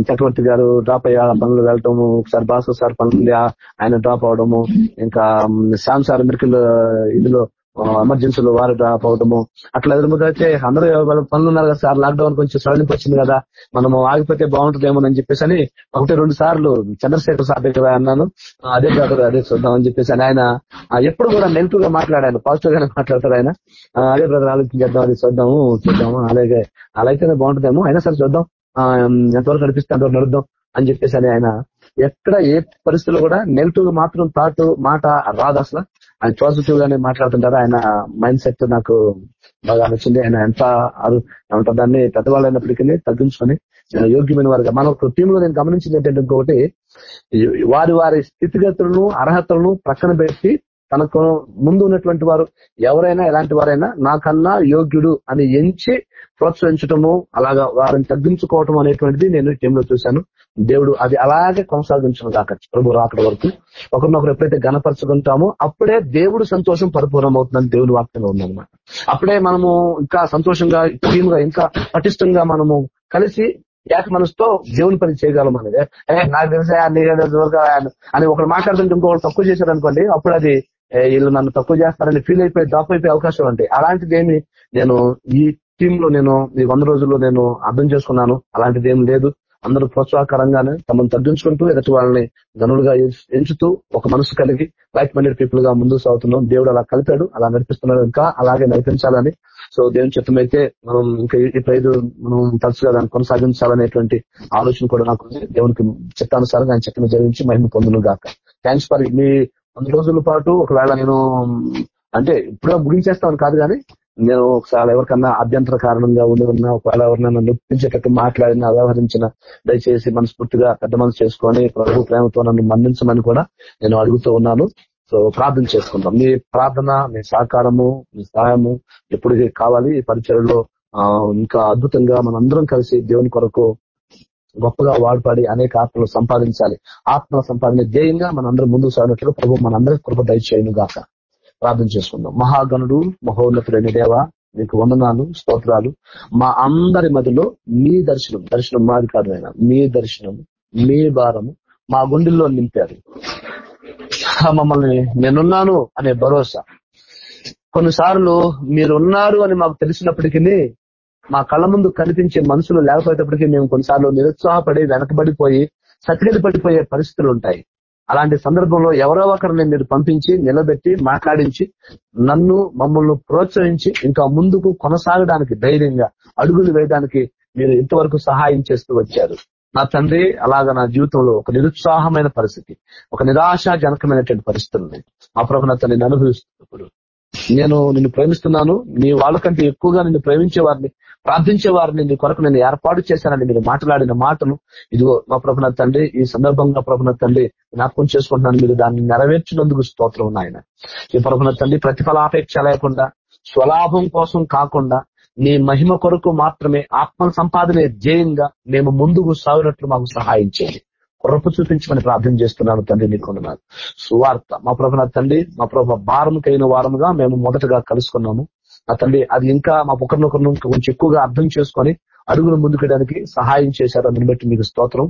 చక్రవర్తి గారు డ్రాప్ అయ్యా పనులు వెళ్ళటము ఒకసారి బాసు సార్ పనులు ఆయన డ్రాప్ అవడము ఇంకా శామ్ సార్ మిరికల్ ఇదిలో ఎమర్జెన్సీలు వారు రాకపోవడము అట్లా ఎదురుముదైతే అందరూ వాళ్ళ పనులు ఉన్నారు కదా సార్ లాక్డౌన్ కొంచెం సడలింపు వచ్చింది కదా. మనము ఆగిపోతే బాగుంటుందేమోనని చెప్పేసి అని ఒకటి రెండు సార్లు చంద్రశేఖర్ సార్ దగ్గర అన్నాను. అదే బ్రదర్ అదే చూద్దాం అని చెప్పేసి అని ఆయన ఎప్పుడు కూడా నెగిటివ్గా మాట్లాడాను పాజిటివ్ గానే మాట్లాడతారు ఆయన. అదే బ్రదర్ ఆలోచించేద్దాం అది చూద్దాము చూద్దాము అలాగే అలా అయితేనే బాగుంటుందేమో. అయినా సరే చూద్దాం ఎంతవరకు నడిపిస్తే అంతవరకు నడుద్దాం అని చెప్పేసి అని ఆయన ఎక్కడ ఏ పరిస్థితుల్లో కూడా నెగిటివ్ మాత్రం థాట్ మాట రాదు అసలు. ఆయన పాజిటివ్ గానే మాట్లాడుతుంటారు. ఆయన మైండ్ సెట్ నాకు బాగా నచ్చింది. ఆయన ఎంత అరు- దాన్ని పెద్దవాళ్ళు అయినప్పటికీ తగ్గించుకొని యోగ్యమైన వారుగా మన ఒక టీమ్లో నేను గమనించింది ఏంటంటే ఇంకొకటి వారి వారి స్థితిగతులను అర్హతలను ప్రక్కన పెట్టి తనకు ముందు ఉన్నటువంటి వారు ఎవరైనా ఎలాంటి వారైనా నాకన్నా యోగ్యుడు అని ఎంచి ప్రోత్సహించటము అలాగా వారిని తగ్గించుకోవటం అనేటువంటిది నేను ఈ టీంలో చూశాను. దేవుడు అది అలాగే కొనసాగించడం కాక ప్రభు రాకడ వరకు ఒకరినొకరు ఎప్పుడైతే గణపరచుకుంటామో అప్పుడే దేవుడు సంతోషం పరిపూర్ణం అవుతుందని దేవుని వాక్యంలో ఉందన్నమాట. అప్పుడే మనము ఇంకా సంతోషంగా టీమ్గా ఇంకా పటిష్టంగా మనము కలిసి ఏక మనసుతో దేవుని పని చేయగలం అనేది. ఏ నాకు తెలిసే అని. ఒకరు మాట్లాడుతుంటే ఇంకొకరు తక్కువ చేశారు అనుకోండి అప్పుడు అది వీళ్ళు నన్ను తక్కువ చేస్తారని ఫీల్ అయిపోయి డాప్ అయిపోయే అవకాశం ఉంటాయి అలాంటిది ఏమి నేను ఈ టీమ్లో నేను ఈ వంద రోజుల్లో నేను అర్థం చేసుకున్నాను. అలాంటిది ఏం లేదు. అందరూ ప్రోత్సాహకరంగానే తమను తగ్గించుకుంటూ ఎదుటి వాళ్ళని గనులుగా ఎంచుతూ ఒక మనసు కలిగి లైక్ మైండెడ్ పీపుల్గా ముందుకు సాగుతున్నాం. దేవుడు అలా కలిపాడు అలా నడిపిస్తున్నాడు ఇంకా అలాగే నడిపించాలని. సో దేవుని చిత్తమైతే మనం ఇంకా ఈ ప్రైజ్ మనం తరచుగా దాన్ని కొనసాగించాలనేటువంటి ఆలోచన కూడా నాకు దేవునికి చిత్తానుసారంగా ఆయన చిత్తం జరిగించి మహిమ పొందును గాక. థ్యాంక్స్ ఫర్ మీ వంద రోజుల పాటు ఒకవేళ నేను అంటే ఇప్పుడే ముగించేస్తాను కాదు కానీ నేను ఒకసారి ఎవరికన్నా అభ్యంతర కారణంగా ఉండి ఉన్నా ఒకవేళ ఎవరినైనా నొప్పించేటట్టు మాట్లాడిన వ్యవహరించిన దయచేసి మనస్ఫూర్తిగా పెద్ద మనసు చేసుకొని ప్రభు ప్రేమతో నన్ను మన్నించమని కూడా నేను అడుగుతూ ఉన్నాను. సో ప్రార్థన చేసుకుంటాం మీ ప్రార్థన మీ సహకారము మీ సహాయము ఎప్పుడు కావాలి. ఈ ఇంకా అద్భుతంగా మనందరం కలిసి దేవుని కొరకు గొప్పగా వాడుపడి అనేక ఆత్మలు సంపాదించాలి. ఆత్మ సంపాదన ధ్యేయంగా మనందరం ముందుకు సాగినట్లు ప్రభు మనందరికి కృప దయచేయను గాక ప్రార్థన చేసుకుందాం. మహాగణుడు మహోన్నతుడైన దేవ మీకు వందనాలు స్తోత్రాలు. మా అందరి మధ్యలో మీ దర్శనం దర్శనం మాది కాదు నాయనా. మీ దర్శనం మీ భారము మా గుండెల్లో నింపారు. ఆ, మమ్మల్ని నేనున్నాను అనే భరోసా. కొన్నిసార్లు మీరున్నారు అని మాకు తెలిసినప్పటికీ మా కళ్ళ ముందు కనిపించే మనుషులు లేకపోయేటప్పటికీ మేము కొన్నిసార్లు నిరుత్సాహపడి వెనకబడిపోయి సతిగతి పడిపోయే పరిస్థితులు ఉంటాయి. అలాంటి సందర్భంలో ఎవరో ఒకరిని మీరు పంపించి నిలబెట్టి మాట్లాడించి నన్ను మమ్మల్ని ప్రోత్సహించి ఇంకా ముందుకు కొనసాగడానికి ధైర్యంగా అడుగులు వేయడానికి మీరు ఇంతవరకు సహాయం చేస్తూ వచ్చారు. నా తండ్రి అలాగా నా జీవితంలో ఒక నిరుత్సాహమైన పరిస్థితి ఒక నిరాశాజనకమైనటువంటి పరిస్థితులు ఉన్నాయి మా ప్రభు నా తల్లిని అనుభవిస్తున్నప్పుడు. నేను నిన్ను ప్రేమిస్తున్నాను నీ వాళ్ళకంటే ఎక్కువగా నిన్ను ప్రేమించే వారిని ప్రార్థించే వారిని నీ కొరకు నేను ఏర్పాటు చేశానని మీరు మాట్లాడిన మాటలు ఇదిగో మా ప్రభున తండ్రి ఈ సందర్భంగా ప్రభున తండ్రి జ్ఞాపకం చేసుకుంటున్నాను మీరు దాన్ని నెరవేర్చినందుకు స్తోత్రం నాయన. ఈ ప్రభున తండ్రి ప్రతిఫలాపేక్ష లేకుండా స్వలాభం కోసం కాకుండా నీ మహిమ కొరకు మాత్రమే ఆత్మ సంపాదనే ధ్యేయంగా మేము ముందుకు సాగినట్లు మాకు సహాయం చేయండి. కృప చూపించమని ప్రార్థన చేస్తున్నాను తండ్రి నీకున్నాను సువార్త. మా ప్రభు తండ్రి మా ప్రభు భారం కలిగిన వారముగా మేము మొదటగా కలుసుకున్నాము. ఆ తండ్రి అది ఇంకా మా ఒకరినొకరిని కొంచెం ఎక్కువగా అర్థం చేసుకొని అడుగులు ముందుకెళ్ళడానికి సహాయం చేశారు. అందుని బట్టి మీకు స్తోత్రం.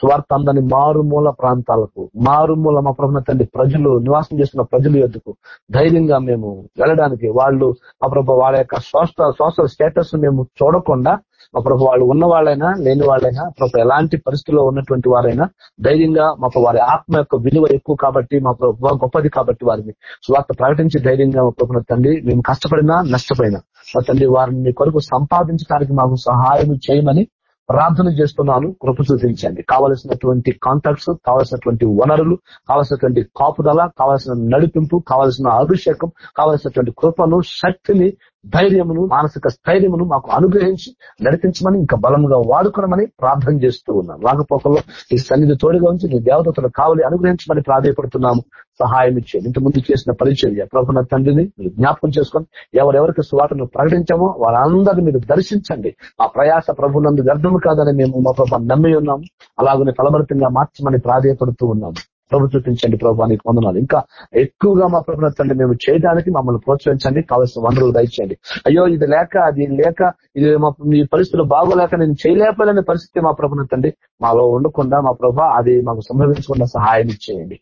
స్వార్థ అందని మారుమూల ప్రాంతాలకు మారుమూల మా ప్రభుత్వ తండ్రి ప్రజలు నివాసం చేస్తున్న ప్రజల యొద్దకు ధైర్యంగా మేము వెళ్ళడానికి వాళ్ళు మా ప్రభు వాళ్ళ యొక్క సోషల్ సోషల్ స్టేటస్ మేము చూడకుండా మా ప్రభు వాళ్ళు ఉన్న వాళ్ళైనా లేని వాళ్ళైనా ప్రభు ఎలాంటి పరిస్థితుల్లో ఉన్నటువంటి వారైనా ధైర్యంగా మా వారి ఆత్మ యొక్క విలువ ఎక్కువ కాబట్టి మా ప్రభు గొప్పది కాబట్టి వారిని స్వార్థ ప్రకటించి ధైర్యంగా మా ప్రభుత్వ తండ్రి మేము కష్టపడినా నష్టపోయినా. మా తండ్రి వారిని మీ కొరకు సంపాదించడానికి మాకు సహాయం చేయమని ప్రార్థన చేస్తున్నాను కృప చూపించండి. కావలసినటువంటి కాంటాక్ట్స్ కావలసినటువంటి వనరులు కావలసినటువంటి కాపుదల కావలసిన నడిపింపు కావలసిన అభిషేకం కావలసినటువంటి కృపను శక్తిని ధైర్యమును మానసిక స్థైర్యమును మాకు అనుగ్రహించి నడిపించమని ఇంకా బలంగా వాడుకోనమని ప్రార్థన చేస్తూ ఉన్నాం. రాకపోకల్లో ఈ సన్నిధి తోడుగా ఉంచి నీ దేవతలు కావలి అనుగ్రహించమని ప్రాధాయపడుతున్నాము. సహాయం ఇచ్చేది ఇంతకుముందు ముందు చేసిన పరిచర్య ప్రభుత్వ తండ్రిని మీరు జ్ఞాపకం చేసుకొని ఎవరెవరికి స్వాటను ప్రకటించామో వారందరినీ మీరు దర్శించండి. ఆ ప్రయాస ప్రభునందు వ్యర్థము కాదని మేము మా ప్రభు నమ్మి ఉన్నాము. అలాగనే ఫలభరితంగా మార్చమని ప్రాధాయపడుతూ ఉన్నాము. ప్రభు చూపించండి ప్రభు నీకు వందనాలు. ఇంకా ఎక్కువగా మా ప్రభుత్వ తండ్రి మేము చేయడానికి మమ్మల్ని ప్రోత్సహించండి కావాల్సిన వనరులు దయచేయండి. అయ్యో ఇది లేక అది లేక ఇది మా ఈ పరిస్థితులు బాగోలేక నేను చేయలేకపోలేని పరిస్థితి మా ప్రభుత్వ తండ్రి. మాలో ఉండకుండా మా ప్రభా అది మాకు సంభవించకుండా సహాయం ఇచ్చేయండి.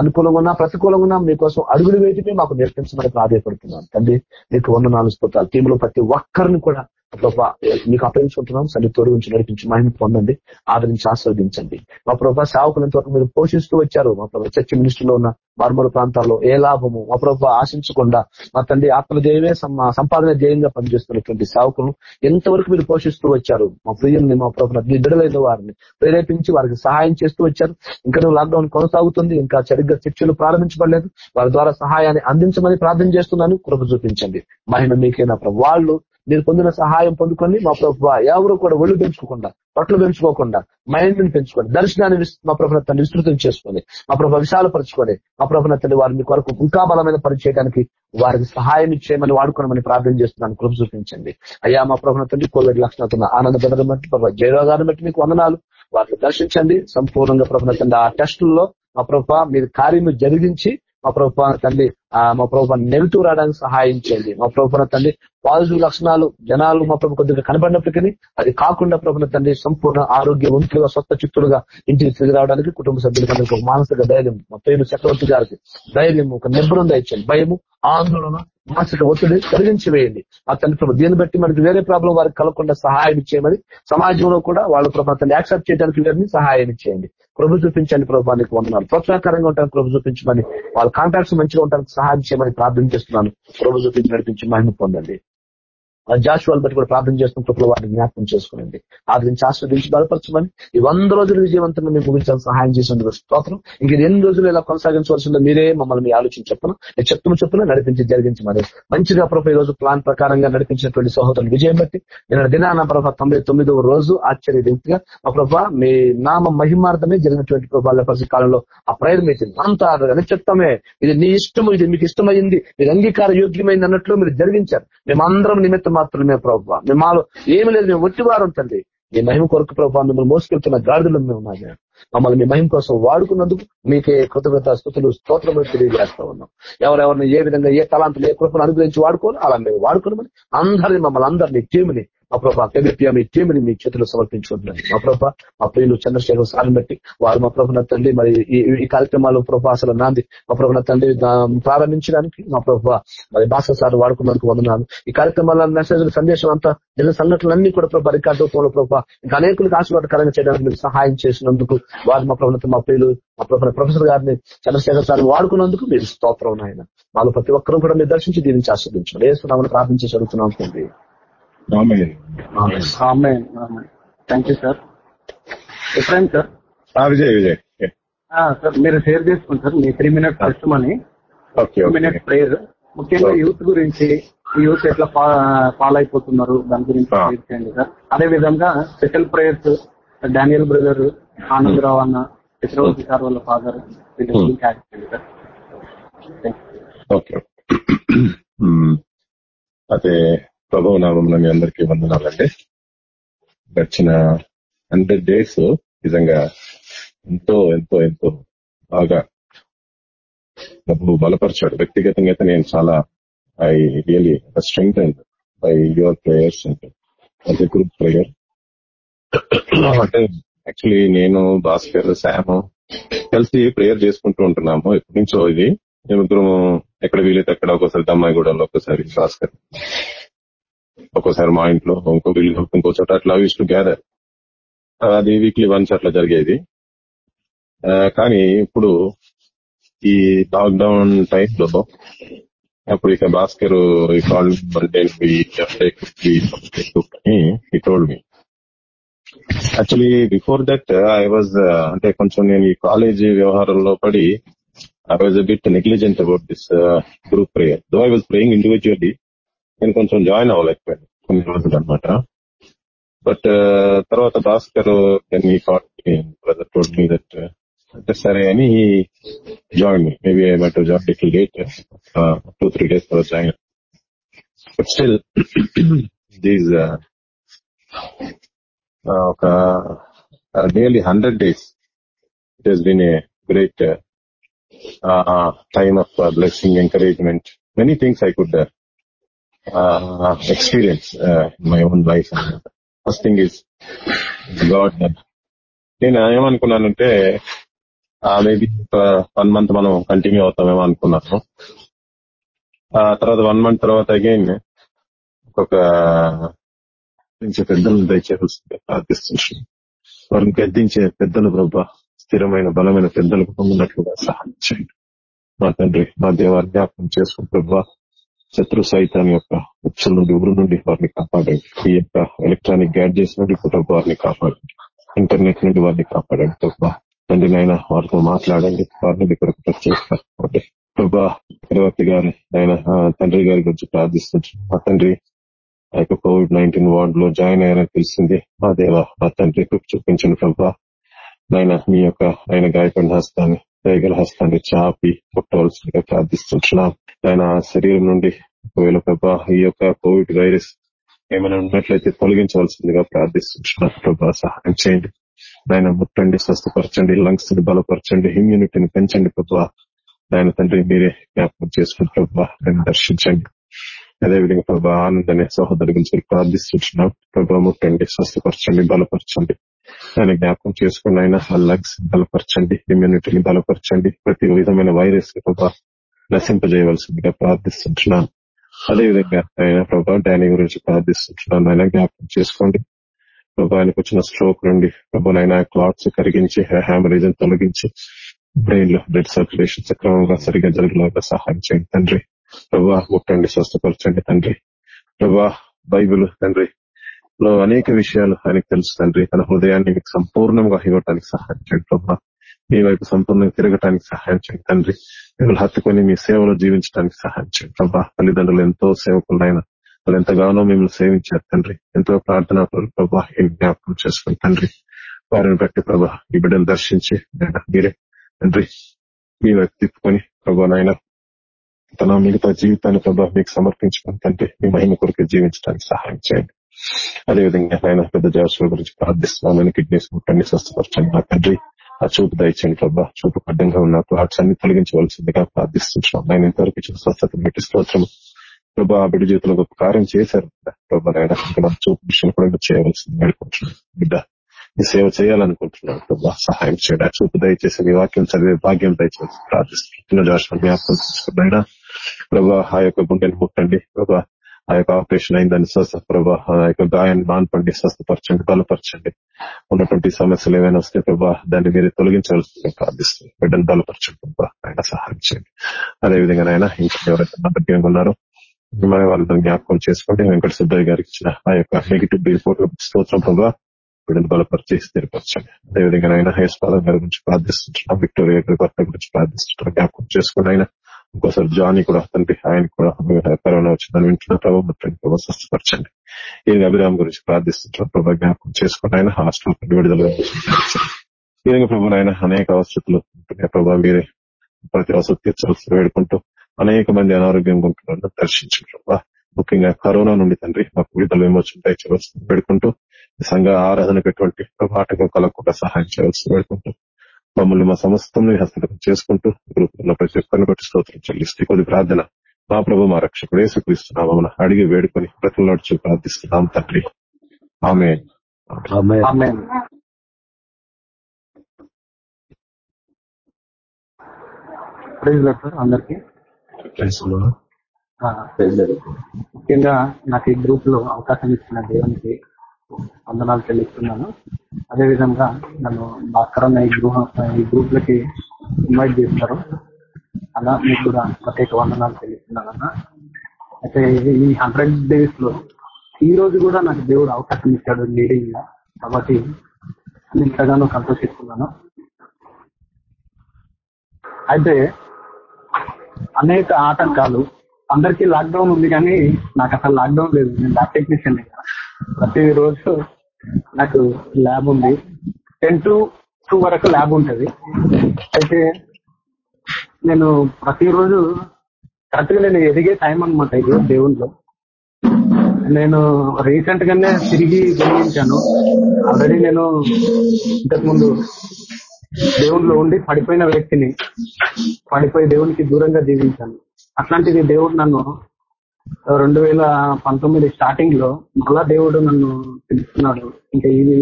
అనుకూలంగా ఉన్నా ప్రతికూలంగా ఉన్నా మీకోసం అడుగులు వేటిని మాకు నేర్పించమని ప్రాధాయపడుతున్నాను తండ్రి మీకు వందనాలు స్తోత్రాలు. టీంలో ప్రతి ఒక్కరిని కూడా ప్రభా మీకు అప్పగించుకుంటున్నాం సరి తోడు నడిపించి మహిమ పొందండి ఆదరించి ఆస్వాదించండి మా ప్రభా సేవకులంత వరకు మీరు పోషిస్తూ వచ్చారు. మా ప్రభా చర్చ మినిస్టర్లో ఉన్న మార్మూల ప్రాంతాల్లో ఏ లాభము? మా ప్రభా ఆశించకుండా మా తండ్రి ఆత్మ ధ్యేయమే సంపాదన ధ్యేయంగా పనిచేస్తున్నటువంటి సేవకులు ఎంతవరకు మీరు పోషిస్తూ వచ్చారు? మా ప్రియుల్ని మా ప్రభు బిడ్డలైన వారిని ప్రేరేపించి వారికి సహాయం చేస్తూ వచ్చారు. ఇంకా లాక్డౌన్ కొనసాగుతుంది ఇంకా సరిగ్గా చర్చలు ప్రారంభించబడలేదు. వారి ద్వారా సహాయాన్ని అందించమని ప్రార్థన చేస్తున్నాను. కృప చూపించండి. మహిమ మీకేనా ప్రభు. వాళ్ళు మీరు పొందిన సహాయం పొందుకొని మా ప్రభు ఎవరు కూడా ఒళ్ళు పెంచుకోకుండా పట్లు పెంచుకోకుండా మైండ్ పెంచుకోండి దర్శనాన్ని మా ప్రభుత్వ తండ్రి విస్తృతం చేసుకొని మా ప్రభు విశాలపరచుకొని మా ప్రభుత్వ తండ్రి వారిని కొరకు ఇంకా బలమైన పనిచేయడానికి వారికి సహాయం ఇచ్చేయమని వాడుకోనమని ప్రార్థన చేస్తున్నాను. కృప చూపించండి. అయ్యా మా ప్రభుత్వ తండ్రి కోవిడ్ లక్షణాలు ఆనంద బెదరం బట్టి ప్రభావ జయరోగాన్ని బట్టి మీకు వందనాలు. వాటిని దర్శించండి. సంపూర్ణంగా ప్రభుత్వ ఆ టెస్టుల్లో మా ప్రభావ మీరు కార్యము జరిగించి మా ప్రభు తండ్రి ఆ మా ప్రభు నెగిటివ్ రావడానికి సహాయం చేయండి. మా ప్రభుత్వ తండ్రి పాజిటివ్ లక్షణాలు జనాలు మా ప్రభు కొద్దిగా కనబడినప్పటికీ అది కాకుండా ప్రభుత్వ తండ్రి సంపూర్ణ ఆరోగ్యవంతులుగా స్వస్థ చిత్తులుగా ఇంటికి తిరిగి రావడానికి కుటుంబ సభ్యులకి ఒక మానసిక ధైర్యం మా పేరు చక్రవర్తి గారికి ధైర్యం ఒక నిబ్బరం దయచండి భయము ఆందోళన మానసిక ఒత్తిడి కలిగించి వేయండి ఆ తండ్రి ప్రభు దీన్ని బట్టి మనకి వేరే ప్రాబ్లం వారికి కలగకుండా సహాయం ఇచ్చేయమని సమాజంలో కూడా వాళ్ళ ప్రభు తండ్రి యాక్సెప్ట్ చేయడానికి వీరిని సహాయం ఇచ్చేయండి. ప్రభు చూపించండి ప్రభుత్వానికి వందనాలు. ప్రోత్సాహకరంగా ఉంటాను ప్రభు చూపించమని. వాళ్ళ కాంటాక్ట్స్ మంచిగా ఉండడానికి సహాయం చేయమని ప్రార్థన చేస్తున్నాను. ప్రభు చూపించి నడిపించి మహిమ పొందండి. జాషువాలు బట్టి కూడా ప్రార్థన చేస్తున్న కృపలో వారిని జ్ఞాపకం చేసుకోనండి. ఆదరించి ఆస్వాదించి బలపరచమని ఈ వంద రోజులు విజయవంతంగా మీకు ముగించాలని సహాయం చేసినందుకు స్తోత్రం. ఇంక ఎన్ని రోజులు ఇలా కొనసాగించవలసిందో మీరే మమ్మల్ని మీ ఆలోచన చెప్పను. నేను చెప్తున్న చెప్పున నడిపించి జరిగించమని మంచిగా ప్రభు ఈ రోజు ప్లాన్ ప్రకారంగా నడిపించినటువంటి సహోదరులు విజయం బట్టి నేను దినాన ప్రభా తొంభై తొమ్మిదవ రోజు ఆశ్చర్య రీతిగా మా ప్రభా మీ నామ మహిమార్థమే జరిగినటువంటి ప్రభావ పరిస్థితి కాలంలో ఆ ప్రయత్నం అయితే అంతా నిశ్చిత్తమే ఇది నీ ఇష్టము ఇది మీకు ఇష్టమైంది మీరు అంగీకార యోగ్యమైంది అన్నట్లు మీరు జరిగించారు. మేమందరం నిమిత్తం మాత్రమే ప్రభావ. మేము మాలో ఏమి లేదు మేము ఒట్టివారు ఉంటుంది మీ మహిమ కొరకు ప్రభావ మిమ్మల్ని మోసుకెళ్తున్న గాడిదలు మేము ఉన్నాము. మమ్మల్ని మీ మహిమ కోసం వాడుకున్నందుకు మీకే కృతజ్ఞత స్థుతులు స్తోత్రములు తెలియజేస్తా ఉన్నాం. ఎవరెవరిని ఏ విధంగా ఏ తలాంతులు ఏ కృపను అనుగ్రహించి వాడుకోవాలి అలా మేము వాడుకోమని అందరినీ మమ్మల్ని అందరినీ టీముని మా ప్రభా కెబిపియా మీ మీ చేతిలో సమర్పించుకుంటున్నాను. మా ప్రభా మా ప్రియులు చంద్రశేఖర్ సార్ని బట్టి వారు మా ప్రభున తండ్రి మరి ఈ కార్యక్రమాలు ప్రభా అసలు నాంది. మా ప్రభున తండ్రి ప్రారంభించడానికి మా ప్రభా మరి భాష సార్ వాడుకున్నందుకు వందనాలు. ఈ కార్యక్రమాల మెసేజ్ సందేశం అంతా జరిగిన సంఘటనలన్నీ కూడా ప్రభా రికార్డు రూపంలో ప్రభా ఇంకా అనేకులకు ఆశీర్వాదకరంగా చేయడానికి మీరు సహాయం చేసినందుకు వారు మా ప్రభుత్వ మా ప్రియులు మా ప్రభుత్వ ప్రొఫెసర్ గారిని చంద్రశేఖర్ సార్ వాడుకున్నందుకు మీరు స్తోత్రం ఆయన వాళ్ళు ప్రతి ఒక్కరూ కూడా మీరు దర్శించి దీనించి ఆస్వాదించండి వేస్తున్నామని ప్రార్థించి చదువుతున్నాం థ్యాంక్ యూ సార్ ఎప్పుడైనా సార్ విజయ్ విజయ్. సార్ మీరు షేర్ చేసుకోండి సార్ మీ త్రీ మినిట్స్ కష్టమని ఓకే టూ మినిట్స్ ప్రేయర్ ముఖ్యంగా యూత్ గురించి యూత్ ఎట్లా ఫాలో అయిపోతున్నారు దాని గురించి. షేర్ చేయండి సార్ అదే విధంగా special prayers Daniel brother Anandarao అన్న చక్రవర్తి సార్ వాళ్ళ ఫాదర్. Okay hmm. ప్రభావ నామంలో మీ అందరికీ వందనాలండి. గడిచిన హండ్రెడ్ డేస్ నిజంగా ఎంతో ఎంతో ఎంతో బాగా ప్రభు బలపరిచాడు. వ్యక్తిగతంగా అయితే నేను చాలా I really strength and by your prayers అంటే గ్రూప్ ప్రేయర్. అంటే యాక్చువల్లీ నేను భాస్కర్ శామ్ కలిసి ప్రేయర్ చేసుకుంటూ ఉంటున్నాము. ఎప్పటి నుంచో ఇది. మేమిద్దరం ఎక్కడ వీలైతే అక్కడ ఒక్కోసారి దమ్మాయిగూడలో ఒకసారి భాస్కర్ ఒక్కోసారి మా ఇంట్లో ఇంకో వీళ్ళు ఇంకో చోట అట్లా యూస్ టు గ్యాదర్ అది వీక్లీ వన్స్ అట్లా జరిగేది. కానీ ఇప్పుడు ఈ లాక్డౌన్ టైంలో అప్పుడు ఇక భాస్కర్ ఈ కాల్ ఈ told me actually before that I was అంటే కొంచెం నేను ఈ కాలేజీ వ్యవహారంలో పడి I was bit negligent about this group prayer though I was praying individually నేను కొంచెం జాయిన్ అవ్వలేకపోయాను కొన్ని రోజులు అనమాట బట్ తర్వాత Bhaskar brother told me that అంటే సరే అని join maybe I met join little late two three days తర్వాత జాయిన్ బట్ స్టిల్ దీస్ ఒక nearly hundred days it has been a great time of blessing encouragement many things I could experience my own life first thing is God నేను ఏమనుకున్నానంటే మేబీ వన్ మంత్ మనం కంటిన్యూ అవుతామేమో అనుకున్నాను. ఆ తర్వాత వన్ మంత్ తర్వాత అగైన్ ఒక పెంచే పెద్దలను దయచేసి ప్రార్థిస్తున్నాను వారిని గద్దించే పెద్దలు ప్రభా స్థిరమైన బలమైన పెద్దలకు ఉన్నట్లుగా సహాయం చేయండి. మా తండ్రి మా దేవాన్ని జ్ఞాపకం చేసుకుని ప్రభా. శత్రు సైతం యొక్క ఉత్సల నుండి ఊరు నుండి వారిని కాపాడండి. ఈ యొక్క ఎలక్ట్రానిక్ గ్యాడ్జెట్స్ నుండి కూడా వారిని కాపాడండి. ఇంటర్నెట్ నుండి వారిని కాపాడండి. ప్రభా తండ్రి నాయన వారితో మాట్లాడండి. వారిని మీ కొరకు ప్రభా చక్రవర్తి గారి ఆయన తండ్రి గారి గురించి ప్రార్థిస్తున్నాం మా తండ్రి ఆ యొక్క కోవిడ్ నైన్టీన్ వార్డ్లో జాయిన్ అయ్యారని తెలిసింది. మా దేవ మా తండ్రి చూపించండి ప్రభా. నాయన మీ యొక్క ఆయన గాయపడిన హస్తాన్ని దయగల హస్తాన్ని చాపి కొట్టవలసిందిగా ప్రార్థిస్తుంటున్నాం ఆయన శరీరం నుండి ఒకవేళ ప్రభా ఈ యొక్క కోవిడ్ వైరస్ ఏమైనా ఉన్నట్లయితే తొలగించవలసిందిగా ప్రార్థిస్తున్నాం ప్రభా సహాయం చేయండి. ఆయన ముట్టండి స్వస్థపరచండి లంగ్స్ని బలపరచండి ఇమ్యూనిటీని పెంచండి ప్రభా. ఆయన తండ్రి మీరే జ్ఞాపకం చేసుకుని ప్రభా ఆయన దర్శించండి. అదేవిధంగా ప్రభా ఆనందనే సహోదరు గురించి ప్రార్థిస్తున్నాం ప్రభా ముట్టండి స్వస్థపరచండి బలపరచండి. ఆయన జ్ఞాపకం చేసుకుని ఆయన లంగ్స్ బలపరచండి ఇమ్యూనిటీని బలపరచండి ప్రతి విధమైన వైరస్ ప్రభా నశింపజేయవలసిందిగా ప్రార్థిస్తుంటున్నాను. అదేవిధంగా ఆయన ప్రభా డానీ గురించి ప్రార్థిస్తుంటున్నాను. ఆయన జ్ఞాపకం చేసుకోండి. ప్రభా ఆయనకు వచ్చిన స్ట్రోక్ నుండి ప్రభా ఆయన క్లాట్స్ కరిగించి హ్యామరేజ్ తొలగించి బ్రెయిన్లో బ్లడ్ సర్క్యులేషన్ సక్రమంగా సరిగా జరగలాగా సహాయం చేయండి తండ్రి. ప్రభా ముట్టండి స్వస్థపరచండి తండ్రి. ప్రభా బైబిల్ తండ్రి లో అనేక విషయాలు ఆయనకు తెలుసు తండ్రి. తన హృదయాన్ని మీకు సంపూర్ణంగా ఇవ్వటానికి సహాయం చేయండి ప్రభా. మీ వైపు సంపూర్ణంగా తిరగటానికి సహాయం చేయండి తండ్రి. మిమ్మల్ని హత్తుకొని మీ సేవలో జీవించడానికి సహాయం చేయండి ప్రభా. తల్లిదండ్రులు ఎంతో సేవకులైన వాళ్ళు ఎంతగానో మిమ్మల్ని సేవించారు తండ్రి. ఎంతో ప్రార్థన ప్రభా ఈ జ్ఞాపకం చేసుకుని తండ్రి. వారిని బట్టి ప్రభా ఈ బిడ్డలు దర్శించి మీరే తండ్రి మీ వైపు తిప్పుకొని ప్రభా నాయన తన మిగతా జీవితాన్ని ప్రభా మీకు సమర్పించుకుని తండ్రి మీ మహిమ కొరకు జీవించడానికి సహాయం చేయండి. అదేవిధంగా ఆయన పెద్ద జాషుల గురించి ప్రార్థిస్తున్నాను. కిడ్నీస్ ముట్టండి స్వస్థపరచండి. నా తండ్రి ఆ చూపు దయచండి ప్రభా. చూపు అడ్డంగా ఉన్న ప్లాట్స్ అన్ని తొలగించవలసిందిగా ప్రార్థిస్తున్నాం ఆయన ఇంతవరకు ఇచ్చిన స్వస్థత పెట్టి స్తోత్రము. ప్రభా ఆ బిడ్డ జీవితంలో గొప్ప కార్యం చేశారు ప్రభా ఆయన చూపు విషయం కూడా మీరు చేయవలసింది వేడుకుంటున్నాను బిడ్డ ఈ సేవ చేయాలనుకుంటున్నాను ప్రభా. సహాయం చేయడా. చూపు దయచేసి మీ వాక్యం చదివే భాగ్యం దయచేసి ప్రార్థిస్తున్నాను జాషుల జ్ఞాపకం తీసుకున్నాయినా ప్రభా ఆ యొక్క గుండెని ముట్టండి. ప్రభా ఆ యొక్క ఆపరేషన్ అయిందని స్వస్థ ప్రభా. ఆ యొక్క గాయాన్ని మాన్పండి స్వస్థపరచండి బలపరచండి. ఉన్నటువంటి సమస్యలు ఏమైనా వస్తే ప్రభా దాన్ని మీరు తొలగించవలసింది ప్రార్థిస్తుంది బిడ్డను బలపరచండి ప్రభా. ఆయన సహాయం చేయండి. అదేవిధంగా ఆయన ఇంకా ఎవరైతే ఆరోగ్యంగా ఉన్నారో మరి వాళ్ళని జ్ఞాపకం చేసుకోండి. వెంకట సిద్ధయ్య గారికి ఇచ్చిన ఆ యొక్క నెగిటివ్ రిపోర్ట్ స్తోత్రం ప్రభా. బిడ్డను బలపరిచి స్థిరపరచండి. అదేవిధంగా ఆయన హేస్పాదం గారి గురించి ప్రార్థిస్తుంటున్నాం. విక్టోరియా గారి భర్త గురించి ప్రార్థిస్తుంటున్నాం. జ్ఞాపకం చేసుకోండి ఆయన ఇంకోసారి జానీ కూడా తండ్రి ఆయన కూడా కరోనా వచ్చిందని వింటున్న ప్రభావం ప్రభావ స్వస్థపరచండి. ఈ అభిరామ్ గురించి ప్రార్థిస్తుంటాం. ప్రభావ జ్ఞాపకం చేసుకుని ఆయన హాస్టల్ విడుదల ఈ విధంగా ప్రభు ఆయన అనేక అవసరతలు ఉంటున్నాయి. ప్రభావ మీరే ప్రతి అవసరం తీర్చవలసి వేడుకుంటూ అనేక మంది అనారోగ్యం ఉంటున్నారు దర్శించారు ముఖ్యంగా కరోనా నుండి తండ్రి మాకు విడుదల విమోచన దయచేయవలసి వేడుకుంటూ సంఘ ఆరాధనకు ఎటువంటి ఆటకం కలగకుండా సహాయం చేయవలసి వేడుకుంటూ మమ్మల్ని మా సమస్తం హస్తగతం చేసుకుంటూ గ్రూపులో ప్రతి ఒక్కరిని బట్టి స్తోత్రం చెల్లిస్తే కొద్ది ప్రార్థన. మా ప్రభు మా రక్షకుడు యేసుక్రీస్తున్నామని అడిగి వేడుకొని ప్రతి నడుచు ప్రార్థిస్తున్నాం తండ్రి. ఆమె అందరికి. ముఖ్యంగా నాకు ఈ గ్రూప్లో అవకాశం ఇచ్చిన దేవునికి వందనాలు చెల్లిస్తున్నాను అదేవిధంగా నన్ను భాస్కర్ ఈ గృహ ఈ గ్రూప్ లకి ఇన్వైట్ చేస్తారు. అలా మీకు కూడా ప్రత్యేక వందనాలు చెల్లిస్తున్నాను అన్న. అయితే ఈ హండ్రెడ్ డేస్లో ఈ రోజు కూడా నాకు దేవుడు అవకాశం ఇచ్చాడు లీడింగ్ కాబట్టి నేను ఎంతగానో సంతోషిస్తున్నాను. అయితే అనేక ఆటంకాలు అందరికీ లాక్డౌన్ ఉంది కానీ నాకు అసలు లాక్డౌన్ లేదు. నేను ల్యాబ్ టెక్నీషియన్ ప్రతి రోజు నాకు ల్యాబ్ ఉంది. టెన్ టు టూ వరకు ల్యాబ్ ఉంటుంది. అయితే నేను ప్రతిరోజు కరెక్ట్గా నేను ఎదిగే టైం అనమాట ఇది దేవుణ్ణిలో నేను రీసెంట్ గానే తిరిగి జన్మించాను ఆల్రెడీ నేను ఇంతకుముందు దేవుణ్ణిలో ఉండి పడిపోయిన వ్యక్తిని పడిపోయి దేవునికి దూరంగా జీవించాను. అట్లాంటిది దేవుడు నన్ను రెండు వేల పంతొమ్మిది స్టార్టింగ్లో మళ్ళా దేవుడు నన్ను పిలుస్తున్నాడు. ఇంకా ఇది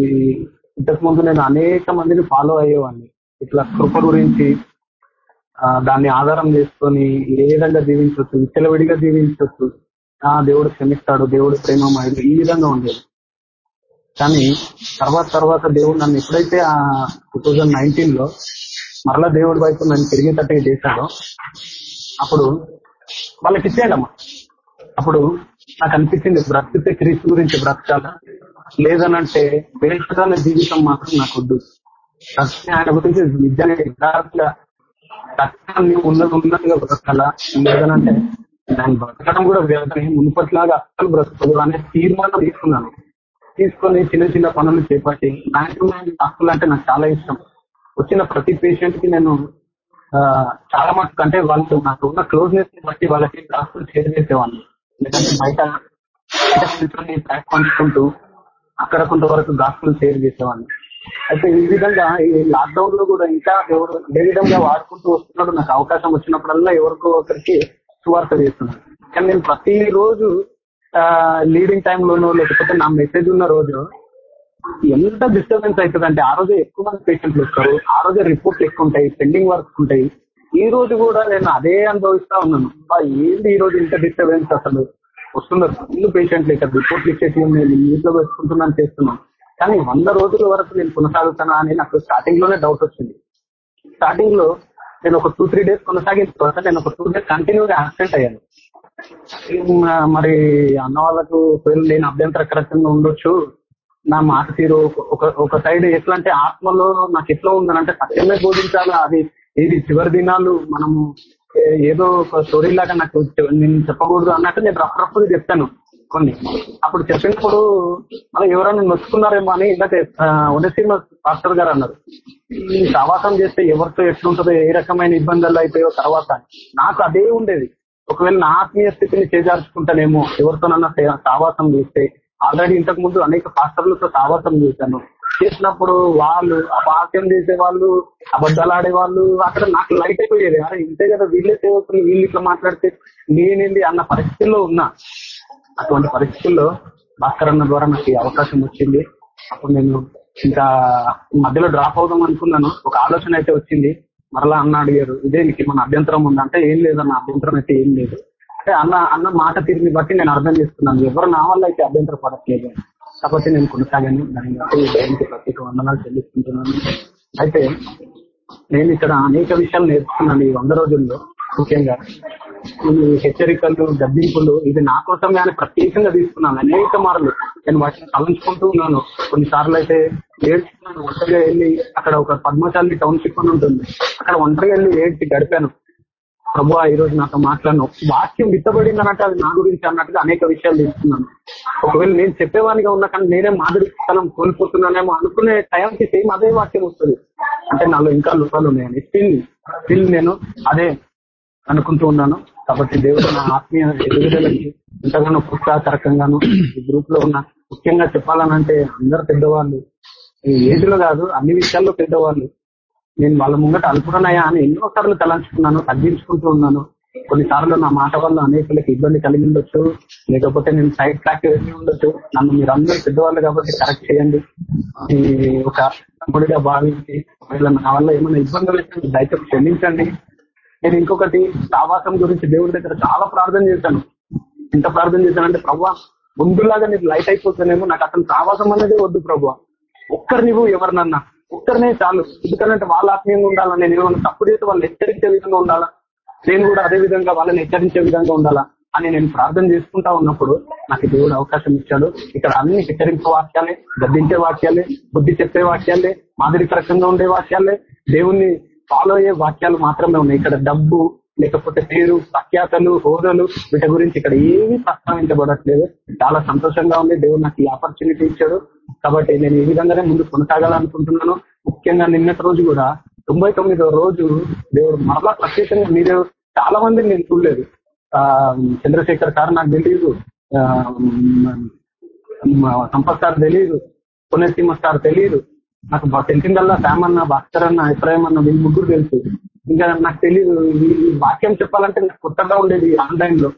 ఇంతకు ముందు నేను అనేక మందిని ఫాలో అయ్యేవాడిని. ఇట్లా కృప గురించి దాన్ని ఆధారం చేసుకొని ఏ విధంగా జీవించవచ్చు విచ్చలవిడిగా జీవించవచ్చు. ఆ దేవుడు క్షమిస్తాడు దేవుడు ప్రేమమయుడు ఈ విధంగా ఉండేది. కానీ తర్వాత తర్వాత దేవుడు నన్ను ఎప్పుడైతే ఆ టూ థౌజండ్ నైన్టీన్లో మరలా దేవుడి వైపు నన్ను తిరిగేటట్టుగా చేశాడో అప్పుడు వాళ్ళకి ఇచ్చేయాలమ్మా అప్పుడు నాకు అనిపించింది బ్రతికితే క్రీస్తు గురించి బ్రతకాల? లేదనంటే వేషకాల జీవితం మాత్రం నాకు వద్దు. ఆయన గురించి నిజంగా యథార్థంగా సత్యాన్ని ఉన్నది ఉన్నట్టుగా బ్రతకాల? లేదనంటే దాన్ని బ్రతకడం కూడా వ్యర్థమే. మునుపట్లాగా అసలు బ్రతకదు అనే తీర్మానం తీసుకున్నాను. తీసుకొని చిన్న చిన్న పనులు చేపట్టి మ్యాక్సిమం డాక్టర్లు అంటే నాకు చాలా ఇష్టం. వచ్చిన ప్రతి పేషెంట్కి నేను చాలా మటుకు అంటే వాళ్ళు నాకు ఉన్న క్లోజ్నెస్ని బట్టి వాళ్ళకి గాస్పుల్ షేర్ చేసేవాడిని ఎందుకంటే బయట బయట కూర్చొని ప్యాక్ పంచుకుంటూ అక్కడ కొంతవరకు గాస్పుల్ షేర్ చేసేవాడిని అయితే ఈ విధంగా ఈ లాక్డౌన్లో కూడా ఇంకా ఎవరు ఏ విధంగా వాడుకుంటూ వస్తున్నాడు నాకు అవకాశం వచ్చినప్పుడల్లా ఎవరికో ఒకరికి సువార్త చేస్తున్నాను కానీ నేను ప్రతి రోజు లీడింగ్ టైంలోనో లేకపోతే నా మెసేజ్ ఉన్న రోజు ఎంత డిస్టర్బెన్స్ అవుతుంది అంటే ఆ రోజే ఎక్కువ మంది పేషెంట్లు వస్తారు ఆ రోజే రిపోర్ట్స్ ఎక్కువ ఉంటాయి పెండింగ్ వర్క్స్ ఉంటాయి. ఈ రోజు కూడా నేను అదే అనుభవిస్తా ఉన్నాను. ఏంటి ఈ రోజు ఇంత డిస్టర్బెన్స్ అసలు? వస్తున్నారు ఫుల్ పేషెంట్లు ఇక్కడ రిపోర్ట్లు ఇచ్చేసి నేను ఇంట్లో పెట్టుకుంటున్నాను చేస్తున్నాను కానీ వంద రోజుల వరకు నేను కొనసాగుతానా అని నాకు స్టార్టింగ్లోనే డౌట్ వచ్చింది. స్టార్టింగ్లో నేను ఒక టూ త్రీ డేస్ కొనసాగిన తర్వాత నేను ఒక టూ డేస్ కంటిన్యూగా యాక్సిడెంట్ అయ్యాను. మరి అన్న వాళ్ళకు లేని అభ్యంతర కరెక్షన్ ఉండొచ్చు నా మాట తీరు ఒక- ఒక సైడ్ ఎట్లా అంటే ఆత్మలో నాకు ఎట్లా ఉందనంటే సత్యమే బోధించాలా? అది ఇది చివరి దినాలు మనము ఏదో ఒక స్టోరీ లాగా నాకు నేను చెప్పకూడదు అన్నట్టు నేను రఫ్ చెప్తాను కొన్ని. అప్పుడు చెప్పినప్పుడు మనం ఎవరైనా నొచ్చుకున్నారేమో అని ఇందాక ఉదయసీమ పాస్టర్ గారు అన్నారు. ఈ చేస్తే ఎవరితో ఎట్లుంటుందో ఏ రకమైన ఇబ్బందులు అయిపోయో తర్వాత నాకు అదే ఉండేది. ఒకవేళ నా ఆత్మీయ స్థితిని చేజార్చుకుంటానేమో ఎవరితోనన్నా సావాసం చేస్తే ఆల్రెడీ ఇంతకు ముందు అనేక పాస్టర్లతో సావాసం చేశాను. చేసినప్పుడు వాళ్ళు అపాస్యం చేసే వాళ్ళు అబద్ధాలు వాళ్ళు అక్కడ నాకు లైట్ అయిపోయేది. అరే ఇంతే కదా వీళ్ళే సేవకులు వీళ్ళు ఇట్లా మాట్లాడితే నేనేంది అన్న పరిస్థితుల్లో ఉన్నా. అటువంటి పరిస్థితుల్లో భాస్కర్ ద్వారా నాకు అవకాశం వచ్చింది. అప్పుడు నేను ఇంకా మధ్యలో డ్రాప్ అవుదాం అనుకున్నాను. ఒక ఆలోచన అయితే వచ్చింది. మరలా అన్న అడిగారు ఇదే నీకు మన అభ్యంతరం ఉందంటే ఏం లేదన్న అభ్యంతరం అయితే ఏం లేదు. అంటే అన్న అన్న మాట తీరుని బట్టి నేను అర్థం చేసుకున్నాను. ఎవరు నా వల్ల అయితే అభ్యంతర పడట్లేదు. కాకపోతే నేను కొనసాగాను. దాన్ని బట్టి దేవునికి ప్రత్యేక వందనాలు చెల్లిస్తుంటున్నాను అయితే నేను ఇక్కడ అనేక విషయాలు నేర్చుకున్నాను ఈ వంద రోజుల్లో. ముఖ్యంగా ఈ హెచ్చరికలు గద్దింపులు ఇది నా కోసం అని ప్రత్యేకంగా తీసుకున్నాను. అనేక మార్లు నేను వాటిని తలంచుకుంటూ ఉన్నాను. కొన్నిసార్లు అయితే ఏడ్చుకున్నాను. ఒంటరిగా వెళ్ళి అక్కడ ఒక పద్మశాలి టౌన్షిప్ అని ఉంటుంది. అక్కడ ఒంటరిగా వెళ్ళి ఏడ్చి గడిపాను. ప్రభు ఈ రోజు నాతో మాట్లాడిన వాక్యం విత్తబడిందనంటే అది నా గురించి అన్నట్టుగా అనేక విషయాలు తెలుస్తున్నాను. ఒకవేళ నేను చెప్పేవానిగా ఉన్నా కానీ నేనే మాదిరి స్థలం కోల్పోతున్నానేమో అనుకునే టైంకి సేమ్ అదే వాక్యం వస్తుంది. అంటే నాలో ఇంకా లోపాలు ఉన్నాయని. స్టిల్ స్టిల్ నేను అదే అనుకుంటూ ఉన్నాను. కాబట్టి దేవుడు నా ఆత్మీయ ఎదుగుదలకి ఎంతగానో ప్రోత్సాహకరకంగాను ఈ గ్రూప్లో ఉన్న ముఖ్యంగా చెప్పాలనంటే అందరు పెద్దవాళ్ళు. ఈ ఏజ్లో కాదు అన్ని విషయాల్లో పెద్దవాళ్ళు. నేను వాళ్ళ ముంగట అల్పుడనయ్యా అని ఎన్నో సార్లు తలంచుకున్నాను తగ్గించుకుంటూ ఉన్నాను. కొన్నిసార్లు నా మాట వల్ల అనేకులకు ఇబ్బంది కలిగి ఉండొచ్చు. లేకపోతే నేను సైడ్ ట్రాక్ వెళ్ళి ఉండొచ్చు. నన్ను మీరు అందరూ పెద్దవాళ్ళు కాబట్టి కరెక్ట్ చేయండి. ఒక తమ్ముడిగా భావించి ఒకవేళ నా వల్ల ఏమైనా ఇబ్బందులు అయితే దయచేసి క్షమించండి. నేను ఇంకొకటి సావాసం గురించి దేవుడి దగ్గర చాలా ప్రార్థన చేశాను. ఎంత ప్రార్థన చేశానంటే ప్రభా ముందులాగా నీకు లైట్ అయిపోతానేమో నాకు అతను సావాసం అనేది వద్దు ప్రభు ఒక్కరు నువ్వు ఎవరినన్నా. ఒక్కరినే చాలు. ఎందుకంటే వాళ్ళ ఆత్మీయంగా ఉండాలా నేను ఏమన్నా తప్పుడు చేస్తే వాళ్ళు హెచ్చరించే విధంగా ఉండాలా? నేను కూడా అదే విధంగా వాళ్ళని హెచ్చరించే విధంగా ఉండాలా అని నేను ప్రార్థన చేసుకుంటా ఉన్నప్పుడు నాకు దేవుడు అవకాశం ఇచ్చాడు. ఇక్కడ అన్ని హెచ్చరించే వాక్యాలే గద్దించే వాక్యాలే బుద్ధి చెప్పే వాక్యాలే మాదిరికరకంగా ఉండే వాక్యాలే దేవుణ్ణి ఫాలో అయ్యే వాక్యాలు మాత్రమే ఉన్నాయి. ఇక్కడ డబ్బు లేకపోతే పేరు ప్రఖ్యాతలు హోదాలు వీటి గురించి ఇక్కడ ఏమీ ప్రస్తావించబడట్లేదు. చాలా సంతోషంగా ఉంది. దేవుడు నాకు ఈ ఆపర్చునిటీ ఇచ్చాడు. కాబట్టి నేను ఈ విధంగానే ముందు కొనసాగాలనుకుంటున్నాను. ముఖ్యంగా నిన్నటి రోజు కూడా తొంభై తొమ్మిదో రోజు దేవుడు మరలా ప్రత్యేకంగా మీరు చాలా మందిని నేను చూడలేదు. ఆ చంద్రశేఖర్ సార్ నాకు తెలియదు ఆ, సంపత్ సార్ తెలియదు పునర్సింహ సార్ తెలియదు నాకు తెలిసిందల్లా శామ్ భాస్కర్ అన్న అభిప్రాయం అన్న వీళ్ళు ముగ్గురు తెలుసు. ఇంకా నాకు తెలియదు ఈ- వాక్యం చెప్పాలంటే నాకు కొత్తగా ఉండేది ఆన్లైన్లో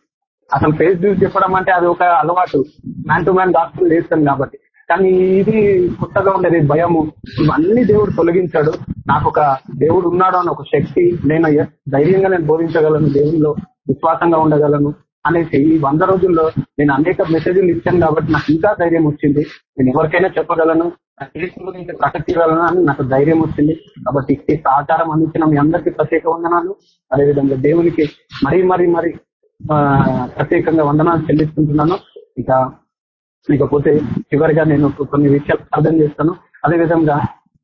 అసలు ఫేస్ న్యూస్ చెప్పడం అంటే అది ఒక అలవాటు. మ్యాన్ టు మ్యాన్ డాక్టర్ చేస్తాను కాబట్టి. కానీ ఇది కొత్తగా ఉండేది భయము. ఇవన్నీ దేవుడు తొలగించాడు. నాకు ఒక దేవుడు ఉన్నాడు అని ఒక శక్తి నేను ధైర్యంగా నేను బోధించగలను దేవుల్లో విశ్వాసంగా ఉండగలను. అనేసి ఈ వంద రోజుల్లో నేను అనేక మెసేజ్లు ఇచ్చాను కాబట్టి నాకు ఇంకా ధైర్యం వచ్చింది. నేను ఎవరికైనా చెప్పగలను నా ప్రకటించగలను అని నాకు ధైర్యం వచ్చింది. కాబట్టి ఈ సహకారం అందించిన మీ అందరికీ ప్రత్యేక వందనాలు. అదేవిధంగా దేవునికి మరీ మరీ మరీ ఆ, ప్రత్యేకంగా వందనాలు చెల్లిస్తుంటున్నాను ఇక ఇకపోతే చివరిగా నేను కొన్ని విషయాలు ప్రార్థన చేస్తాను. అదేవిధంగా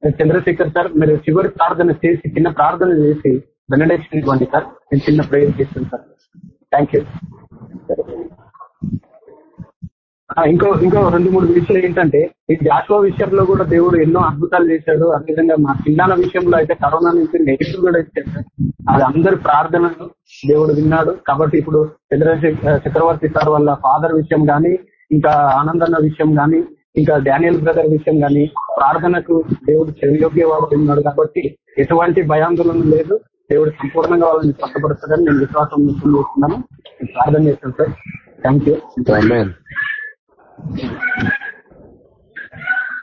చంద్రశేఖర్ సార్ మీరు చివరి ప్రార్థన చేసి చిన్న ప్రార్థన చేసి బెనడేషన్ ఇవ్వండి సార్. నేను చిన్న ప్రేయర్ చేస్తాను సార్. థ్యాంక్ యూ ఇంకో ఇంకో రెండు మూడు విషయాలు ఏంటంటే ఈ జాషువా విషయంలో కూడా దేవుడు ఎన్నో అద్భుతాలు చేశాడు. అదేవిధంగా మా పిల్లల విషయంలో అయితే కరోనా నుంచి నెగిటివ్ కూడా ఇచ్చాడు. అది అందరి ప్రార్థనలు దేవుడు విన్నాడు. కాబట్టి ఇప్పుడు చంద్రశేఖర్ చక్రవర్తి సార్ వాళ్ళ ఫాదర్ విషయం కానీ ఇంకా ఆనందన్న విషయం కానీ ఇంకా డానియల్ బ్రదర్ విషయం కానీ ప్రార్థనకు దేవుడు చెవియోగ్యవాడు ఉన్నాడు కాబట్టి ఎటువంటి భయాందోళన లేదు. దేవుడు సంపూర్ణంగా వాళ్ళని స్వస్థపరుస్తాడని నేను విశ్వాసం వ్యక్తం చేస్తున్నాను నేను ప్రార్థన చేస్తాను సార్. థ్యాంక్ యూ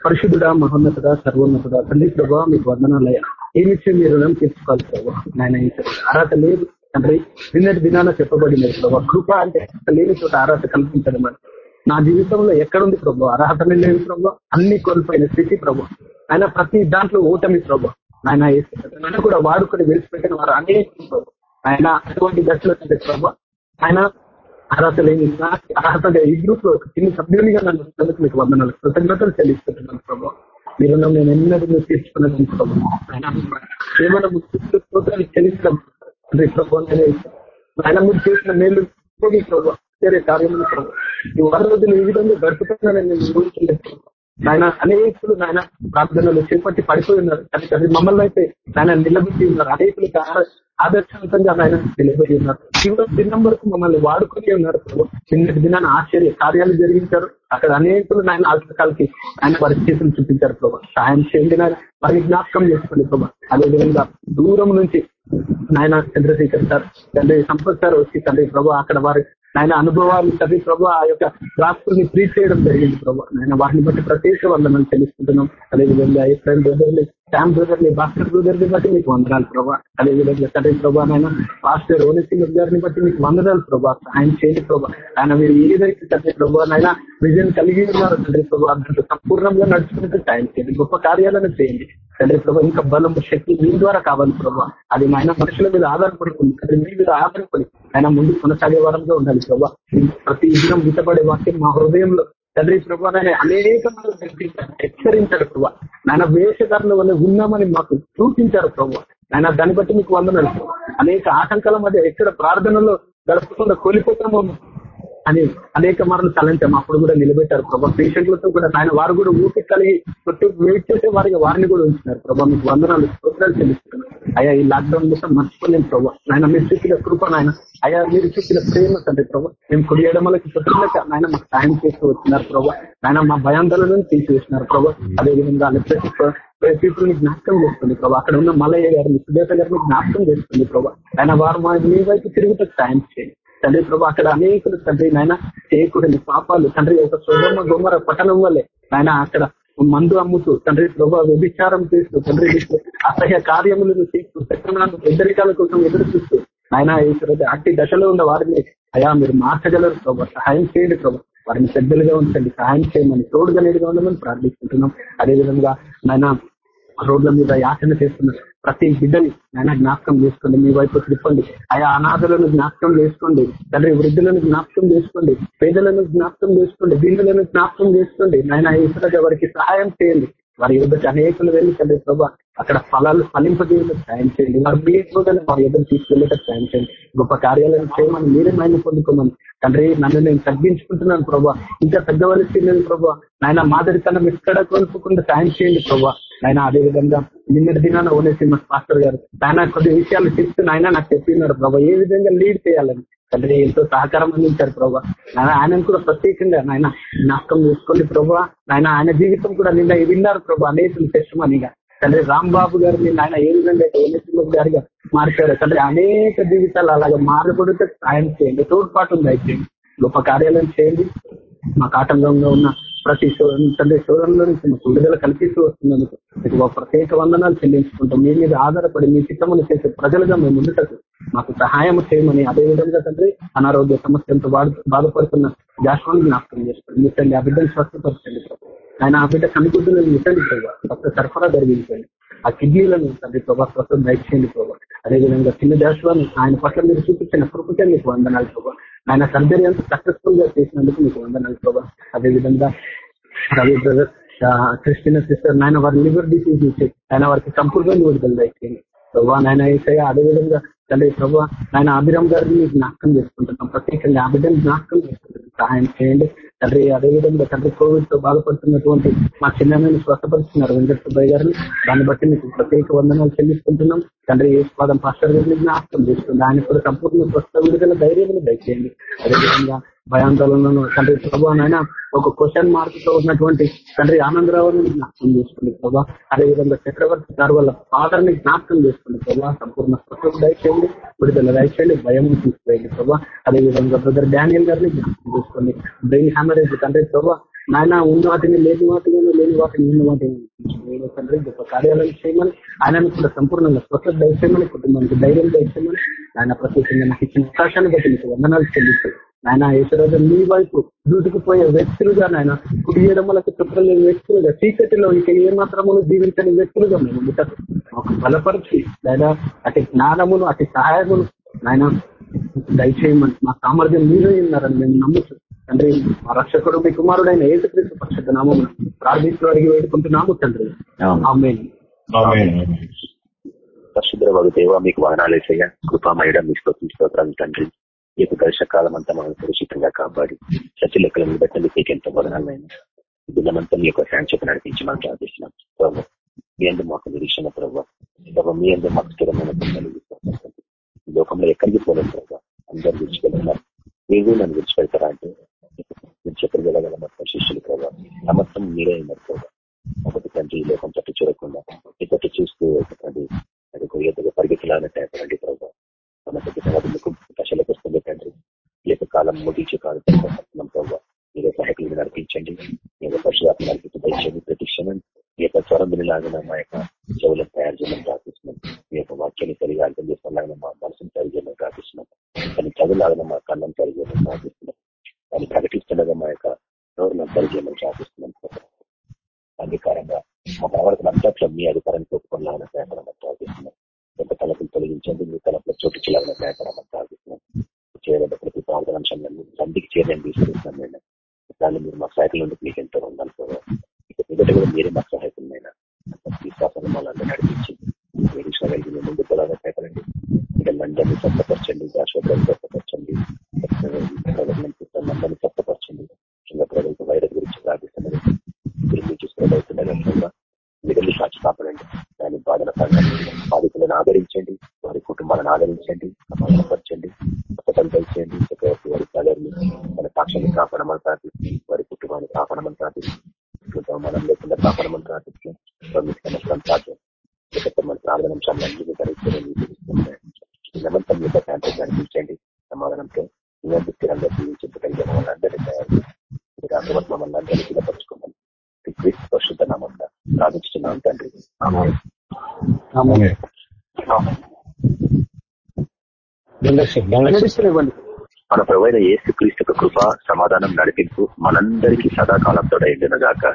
పరిశుద్ధుడా మహోన్నతుడా సర్వోన్నతుడా తండ్రి ప్రభావ మీకు వందనాలయ ఇచ్చి మీరు రుణం తీర్చుకోవాలి ప్రభావ నాయన అర్హత లేదు. తండ్రి నిన్నటి దినాన చెప్పబడినది ప్రభావ కృప అంటే లేని చోట అర్హత కల్పించడం అని నా జీవితంలో ఎక్కడుంది ప్రభు? అర్హత లేని ప్రభు. అన్ని కోల్పోయిన స్థితి ప్రభు. ఆయన ప్రతి దాంట్లో ఓటమి ప్రభు. ఆయన నన్ను కూడా వాడుకొని విడిచిపెట్టిన వారు అనేక ఆయన అటువంటి దశలో ప్రభు ఆయన అర్హత లేని నాకు అర్హతగా ఈ గ్రూప్లో ఒక చిన్న సభ్యునిగా నన్ను ఉన్నందుకు మీకు వందనాలు. కృతజ్ఞతలు చెల్లిస్తున్నాను ప్రభావ మీరు నేను ఎన్నడూ తీర్చుకున్నాను ప్రభావ ఏమైనా స్తోత్రాలు చెల్లిస్తాం. ప్రభావ ఆయన ముందు చేసిన మేలు ప్రభావ వేరే కార్యములు ప్రభావ ఈ వారం రోజులు ఈ విధంగా గడుపుతున్నానని నేను ఊహించలేదు. ఆయన అనేకులు నాయన ప్రార్థనలు చేపట్టి పడిపోయి ఉన్నారు. కానీ తండ్రి మమ్మల్ని అయితే నాయన నిలబెట్టి ఉన్నారు. అనేకులకు ఆదర్శవంతంగా ఆయన నిలబడి ఉన్నారు. చివరి దినం వరకు మమ్మల్ని వాడుకొని ఉన్నారు చిన్నటి దినాన్ని ఆశ్చర్య కార్యాలు జరిగించారు. అక్కడ అనేకులు నాయన ఆటకాలకి ఆయన వారి చేతులు చూపించారు ప్రభావ సాయం చేయండి నాయన. వారిని జ్ఞాపకం చేసుకోండి ప్రభావ అదేవిధంగా దూరం నుంచి నాయన చంద్రశేఖర్ సార్ తండ్రి సంపత్ సార్ వచ్చి తండ్రి ప్రభావ అక్కడ వారి ఆయన అనుభవాలు చదివి ప్రభు ఆ యొక్క రాష్ట్రాన్ని ట్రీట్ చేయడం జరిగింది ప్రభు. ఆయన వాటిని బట్టి ప్రత్యేక వందనం తెలుసుకుంటున్నాం అదేవిధంగా ఎఫ్ఐఎం బ్రదర్ని శామ్ బ్రదర్ని భాస్కర్ బ్రదర్ని బట్టి మీకు వందనాలు ప్రభా అదేవిధంగా తండ్రి ప్రభా నైనా పాస్టర్ రోనిసింగ్ గారిని బట్టి మీకు వందనాలు ప్రభా ఆయన చేయండి ప్రభా ఆయన మీరు ఏదైతే తండ్రి ప్రభా ఆయన విజయం కలిగి ఉన్నారు తండ్రి ప్రభా దాంట్లో సంపూర్ణంగా నడుచుకుంటూ సాయం చేయండి గొప్ప కార్యాలను చేయండి తండ్రి ప్రభా ఇంకా బలం శక్తి మీ ద్వారా కావాలి ప్రభా అది ఆయన మనుషుల మీద ఆధారపడి ఉంది మీ మీద ఆధారపడి ఆయన ముందు కొనసాగే వారంగా ఉండాలి ప్రభా ప్రతి దినం మితపడే వాక్యం మా హృదయంలో తండ్రి ప్రభా ఆయన అనేక హెచ్చరించారు ప్రభా నాయన వేషధారుల వల్ల ఉన్నామని మాకు చూపించారు ప్రభు ఆయన దాన్ని బట్టి మీకు వందనాలు. అనేక ఆటంకాల మధ్య ఎక్కడ ప్రార్థనలో గడపకుండా కోల్పోతామో అని అనేక మార్లు తలంచాం. అప్పుడు కూడా నిలబెట్టారు ప్రభా. పేషెంట్లతో కూడా ఆయన వారు కూడా ఊపి కలిగి చుట్టూ వెయిట్ చేసే వారికి వారిని కూడా ఉంచినారు ప్రభా. మీకు వందనాలు స్తోత్రాలు చెల్లిస్తున్నారు అయ్యా ఈ లాక్డౌన్ కోసం మర్చిపోలేం ప్రభా. ఆయన మీరు చూపిన కృప నాయన. అయ్యా మీరు చూపిన ప్రేమ తండ్రి ప్రభా. మేము కుడి ఎడమలకి చుట్టూలక ఆయన మాకు సాయం చేస్తూ వచ్చినారు ప్రభా. ఆయన మా భయాందోళనను తీసివేసినారు ప్రభా. అదేవిధంగా పీపుల్ని జ్ఞాపకం చేస్తుంది ప్రభా. అక్కడ ఉన్న మలయ్య గారిని సుజాత గారిని జ్ఞాపకం చేస్తుంది ప్రభా. ఆయన వారు మా మీ వైపు తిరుగుతూ సాయం చేయండి. తండ్రి ప్రభా అక్కడ అనేకులు తండ్రి నాయన చేయకూడని పాపాలు తండ్రి ఒక సుగమ గుమ్మర పట్టణం వల్లే ఆయన అక్కడ మందు అమ్ముతూ తండ్రి ప్రభా వ్యభిచారం చేస్తూ తండ్రి అసహ్య కార్యములను చేస్తూ చక్రమాలను పెద్దరికాల కోసం ఎదురు చూస్తూ ఆయన అట్టి దశలో ఉన్న వారిని అయా మీరు మార్చగలరు ప్రభా సహాయం చేయండి ప్రభా వారిని పెద్దలుగా ఉంచండి సహాయం చేయమని తోడుగా నేడుగా ఉండమని ప్రార్థిస్తుంటున్నాం అదేవిధంగా నాయన రోడ్ల మీద యాచన చేస్తున్న ప్రతి బిడ్డని ఆయన జ్ఞాపకం చేసుకోండి. మీ వైపు తిప్పండి. ఆయా అనాథలను జ్ఞాపకం చేసుకోండి. తండ్రి వృద్ధులను జ్ఞాపకం చేసుకోండి. పేదలను జ్ఞాపకం చేసుకోండి. బిల్లులను జ్ఞాపకం చేసుకోండి. ఆయన ఇతరుగా వారికి సహాయం చేయండి. వారి ఎదుటి అనేకులు వెళ్ళి తండ్రి ప్రభా అక్కడ ఫలాలు ఫలింపజేయడానికి సాయం చేయండి. వారు మీ వారి ఎదురు తీసుకెళ్ళేటట్టు సాయం చేయండి. గొప్ప కార్యాలను చేయమని మీరే మైన పొందుకోమని. తండ్రి నన్ను నేను తగ్గించుకుంటున్నాను ప్రభా. ఇంకా పెద్దవాళ్ళు లేదు ప్రభా. నాయన మాదిరితనం ఎక్కడ కోల్పోకుండా సాయం చేయండి ప్రభా. ఆయన అదే విధంగా నిన్నటి దినాన ఓనేసింహ మాస్టర్ గారు ఆయన కొన్ని విషయాలు చెప్తూ ఆయన నాకు చెప్పినారు ప్రభా. ఏ విధంగా లీడ్ చేయాలని? తండ్రి ఎంతో సహకారం అందించారు ప్రభా. ఆయన ఆయనను కూడా ప్రత్యేకంగా ఆయన జ్ఞాపకం చేసుకోండి ప్రభా. ఆయన ఆయన జీవితం కూడా నిన్న విన్నారు ప్రభా. అనేక టెస్ట్మనిగా తండ్రి రాంబాబు గారిని ఆయన ఏ విధంగా ఓనేసింహ గారిగా మార్చారు తండ్రి అనేక జీవితాలు అలాగే మారబడితే సాయం చేయండి. తోడ్పాటు దయచేయండి గొప్ప కార్యాలయం చేయండి. మాకు ఆటంకంగా ఉన్న ప్రతి తండ్రి శోధనలో నుంచి విడుదల కల్పిస్తూ వస్తున్నందుకు మీకు ప్రత్యేక వందనాలు చెల్లించుకుంటాం. మీ మీద ఆధారపడి మీ చిత్తములు చేసే ప్రజలుగా మేము ముందుటకు మాకు సహాయం చేయమని అదే విధంగా తండ్రి అనారోగ్య సమస్యలతో బాధపడుతున్న జాస్వాన్ని జ్ఞాపకం చేసుకోండి మిట్టండి ఆ బిడ్డను స్వస్థపరచండి ఆయన ఆ బిడ్డ కనుగుడ్డులను మిట్టండి ప్రభావ భక్త సరఫరా జరిగించండి. ఆ కిడ్నీలను తండ్రి ప్రభా స్వస్థం దయచేయండి ప్రభావ అదేవిధంగా చిన్న జాస్వాన్ని ఆయన పట్ల మీరు చూపించిన కృపకే మీకు వందనాలు ప్రభావ ఆయన సర్జరీ అంతా సక్సెస్ఫుల్గా చేసినందుకు మీకు వందనాలు ప్రభావ అదేవిధంగా రవి బ్రదర్ క్రిస్టియన్ సిస్టర్ నాయన వారి లివర్ డిసీజ్ నుంచి ఆయన వారికి సంపూర్ణ విడుదల దయచేయండి ప్రభావ నాయన ఏసయ్య అదేవిధంగా తండ్రి ప్రభావ ఆయన అభిరామ్ గారిని జ్ఞాపకం చేసుకుంటున్నాం ప్రత్యేకంగా ఆ జ్ఞాపకం చేసుకుంటున్నాం సహాయం చేయండి తండ్రి అదేవిధంగా తండ్రి కోవిడ్తో బాధపడుతున్నటువంటి మా చిన్నమైన స్వస్థపరుస్తున్నారు. వెంకట సుబ్బయ్య గారిని దాన్ని బట్టి మీకు ప్రత్యేక వందనాలు చెల్లిస్తుంటున్నాం. తండ్రి ఏ పాదం పాస్టర్ గారిని జ్ఞాపకం చేస్తుంది. ఆయన కూడా సంపూర్ణ స్వస్థ విడుదల ధైర్యం దయచేయండి. అదేవిధంగా భయాందోళనను తండ్రి ప్రభా నాయన ఒక క్వశ్చన్ మార్క్తో ఉన్నటువంటి తండ్రి ఆనందరావుని జ్ఞాపకం చేసుకోండి ప్రభా. అదేవిధంగా చక్రవర్తి గారు వాళ్ళ ఫాదర్ని జ్ఞాపకం చేసుకోండి ప్రభా. సంపూర్ణ స్వస్థత దయచేయండి విడుదల దయచేయండి భయం తీసుకువేయండి ప్రభా. అదేవిధంగా బ్రదర్ డానియల్ గారిని జ్ఞాపకం చేసుకోండి. బ్రెయిన్ హ్యామరేజ్ తండ్రి ప్రభా నాయన ఉన్న వాటిని లేని వాటిని లేని వాటిని ఉన్న వాటిని. నేను తండ్రి గొప్ప కార్యాలయం చేయమని ఆయనను కూడా సంపూర్ణంగా స్వచ్ఛత దయచేయమని కుటుంబానికి ధైర్యం దయచేయమని ఆయన ప్రత్యేకంగా నాకు ఇచ్చిన అవకాశాన్ని బట్టి మీకు వందనాలు చెల్లిస్తాను నాయన ఈరోజు మీ వైపు దూసుకుపోయే వ్యక్తులుగా నాయన కుడి ఎడమలకు చుట్టలేని వ్యక్తులుగా చీకటిలో ఇక ఏ మాత్రమును జీవించని వ్యక్తులుగా మేము ముట్టకు మాకు బలపరిచి లేదా అటు జ్ఞానమును అటు సహాయమును నాయన దయచేయమని మా సామర్థ్యం మీరే ఉన్నారని మేము నమ్ముతున్నాం తండ్రి మా రక్షకుడు మీ కుమారుడైన ఏసుక్రీస్తు పరిషత్ నామం ప్రార్థిస్తూ అడిగి వేడుకుంటున్నాము తండ్రి. పరిశుద్ర వగు దేవ మీకు వదనాలేసయ్య కృపామయడం మీ స్తోత్రం తండ్రి. ఈ యొక్క దర్శ కాలం అంతా మనం సురక్షితంగా కాపాడి సత్య లెక్కలను బట్టి మీకు ఎంతో వదనాలైనా దినమంతా మీ యొక్క చెప్పి నడిపించి మనం ప్రార్థిస్తున్నాం ప్రభావ మీ అందరూ మాకు నిరీక్షణ ప్రభావ ప్రభావ మీ అందరూ మాకు స్థిరమైన లోకంలో ఎక్కడికి పోలేదు ప్రభావ అందరూ విడిచిపెడుతున్నారు మీరు నన్ను విడిచిపెడతారా అంటే మీరు చెప్పలు వెళ్ళగల శిష్యులు ప్రభావ సమస్తం మీరే ఉన్నారు ప్రభావ ఒకటి తండ్రి లోకం తట్టు చూడకుండా ఈ చూస్తూ తండ్రి అది ఎదుగు పరిగెత్తులానే టైపండి ప్రభావ మనకి సమాధికి దశలకు వస్తుంది తండ్రి ఈ యొక్క కాలం ముగించే కాలం పడుతున్నాం ప్రభావ మీరు సహాయకులు నడిపించండి. మీ యొక్క పరిశుధాత్మ నడిపించి దయచేయండి ప్రతి క్షణం. మీ యొక్క స్వరం మా యొక్క చెవులను తయారు చేయమని ప్రార్థిస్తున్నాం. మీ యొక్క వాక్యాన్ని సరిగా అర్థం చేసుకోలాగిన మా మనసును సరి చేయమని ప్రార్థిస్తున్నాం. కానీ చదువులాగిన మా కళ్ళను సరి చేయమని ప్రార్థిస్తున్నాం. అని ప్రకటిస్తుండగా మా యొక్క నోరులను సరి ప్రార్థిస్తున్నాం అంగీకారంగా మా ప్రవర్తన అంతట్లో మీ అధికారాన్ని పెట్టుకున్నామని ప్రయత్నం ప్రార్థిస్తున్నాం ఎంత తలపులు తొలగించండి మీ తలపుల చోటు చేయాలని సహాయపడమని ప్రార్థిస్తున్నాం చేయబడ్డ ప్రతి ప్రార్థనాంశాలను తండ్రికి చేరని తీసుకుంటున్నాం నేను. దాన్ని మీరు మా సైకిల్ నుండి మీకు ఎంతో ఉండాలి ఇక కూడా మీరే మాకు సహాయకులైనా విశ్వాసాన్ని మళ్ళీ నడిపించి మీరు కలిగి ముందు పొలాగా సహాయపడండి వీళ్ళందరినీ స్వస్థపరచండి శాశ్వతాన్ని స్వస్థపరచండి. అందరినీ స్వస్థపరచండి చిన్న ప్రజలకు వైరస్ గురించి ప్రార్థిస్తున్నది మీరు చూసుకున్నట్టు వీళ్ళని సాక్షి కాపాడండి. దాని బాధన బాధితులను ఆదరించండి. వారి కుటుంబాలను ఆదరించండి. సమాధానపరచండి స్వతం తెలిసేయండి చక్రవర్తి వారి ప్రజల్ని మన సాక్ష్యాన్ని కాపాడమని ప్రార్థిస్తుంది వారి కుటుంబాన్ని కాపాడమని ప్రార్థిస్తుంది మనం లేకుండా కాపాడమని ప్రార్థిస్తున్నాం సాధ్యం. మన ప్రార్థనాంశాలను అన్ని కలిగిస్తున్నాయి యొక్క శాంతి కనిపించండి సమాధానంతో ఇలాంటి స్థిరంగా జీవించగలిగిన వాళ్ళందరినీ తయారు మీరు అంతవరకు మమ్మల్ని అందరినీ సిద్ధపరచుకోమని క్రీస్తు పరిశుద్ధ నామంగా ప్రార్థించుతున్నాం తండ్రి. మన ప్రవైన ఏసు క్రీస్తు కృప సమాధానం నడిపింపు మనందరికీ సదాకాలంతో దాకా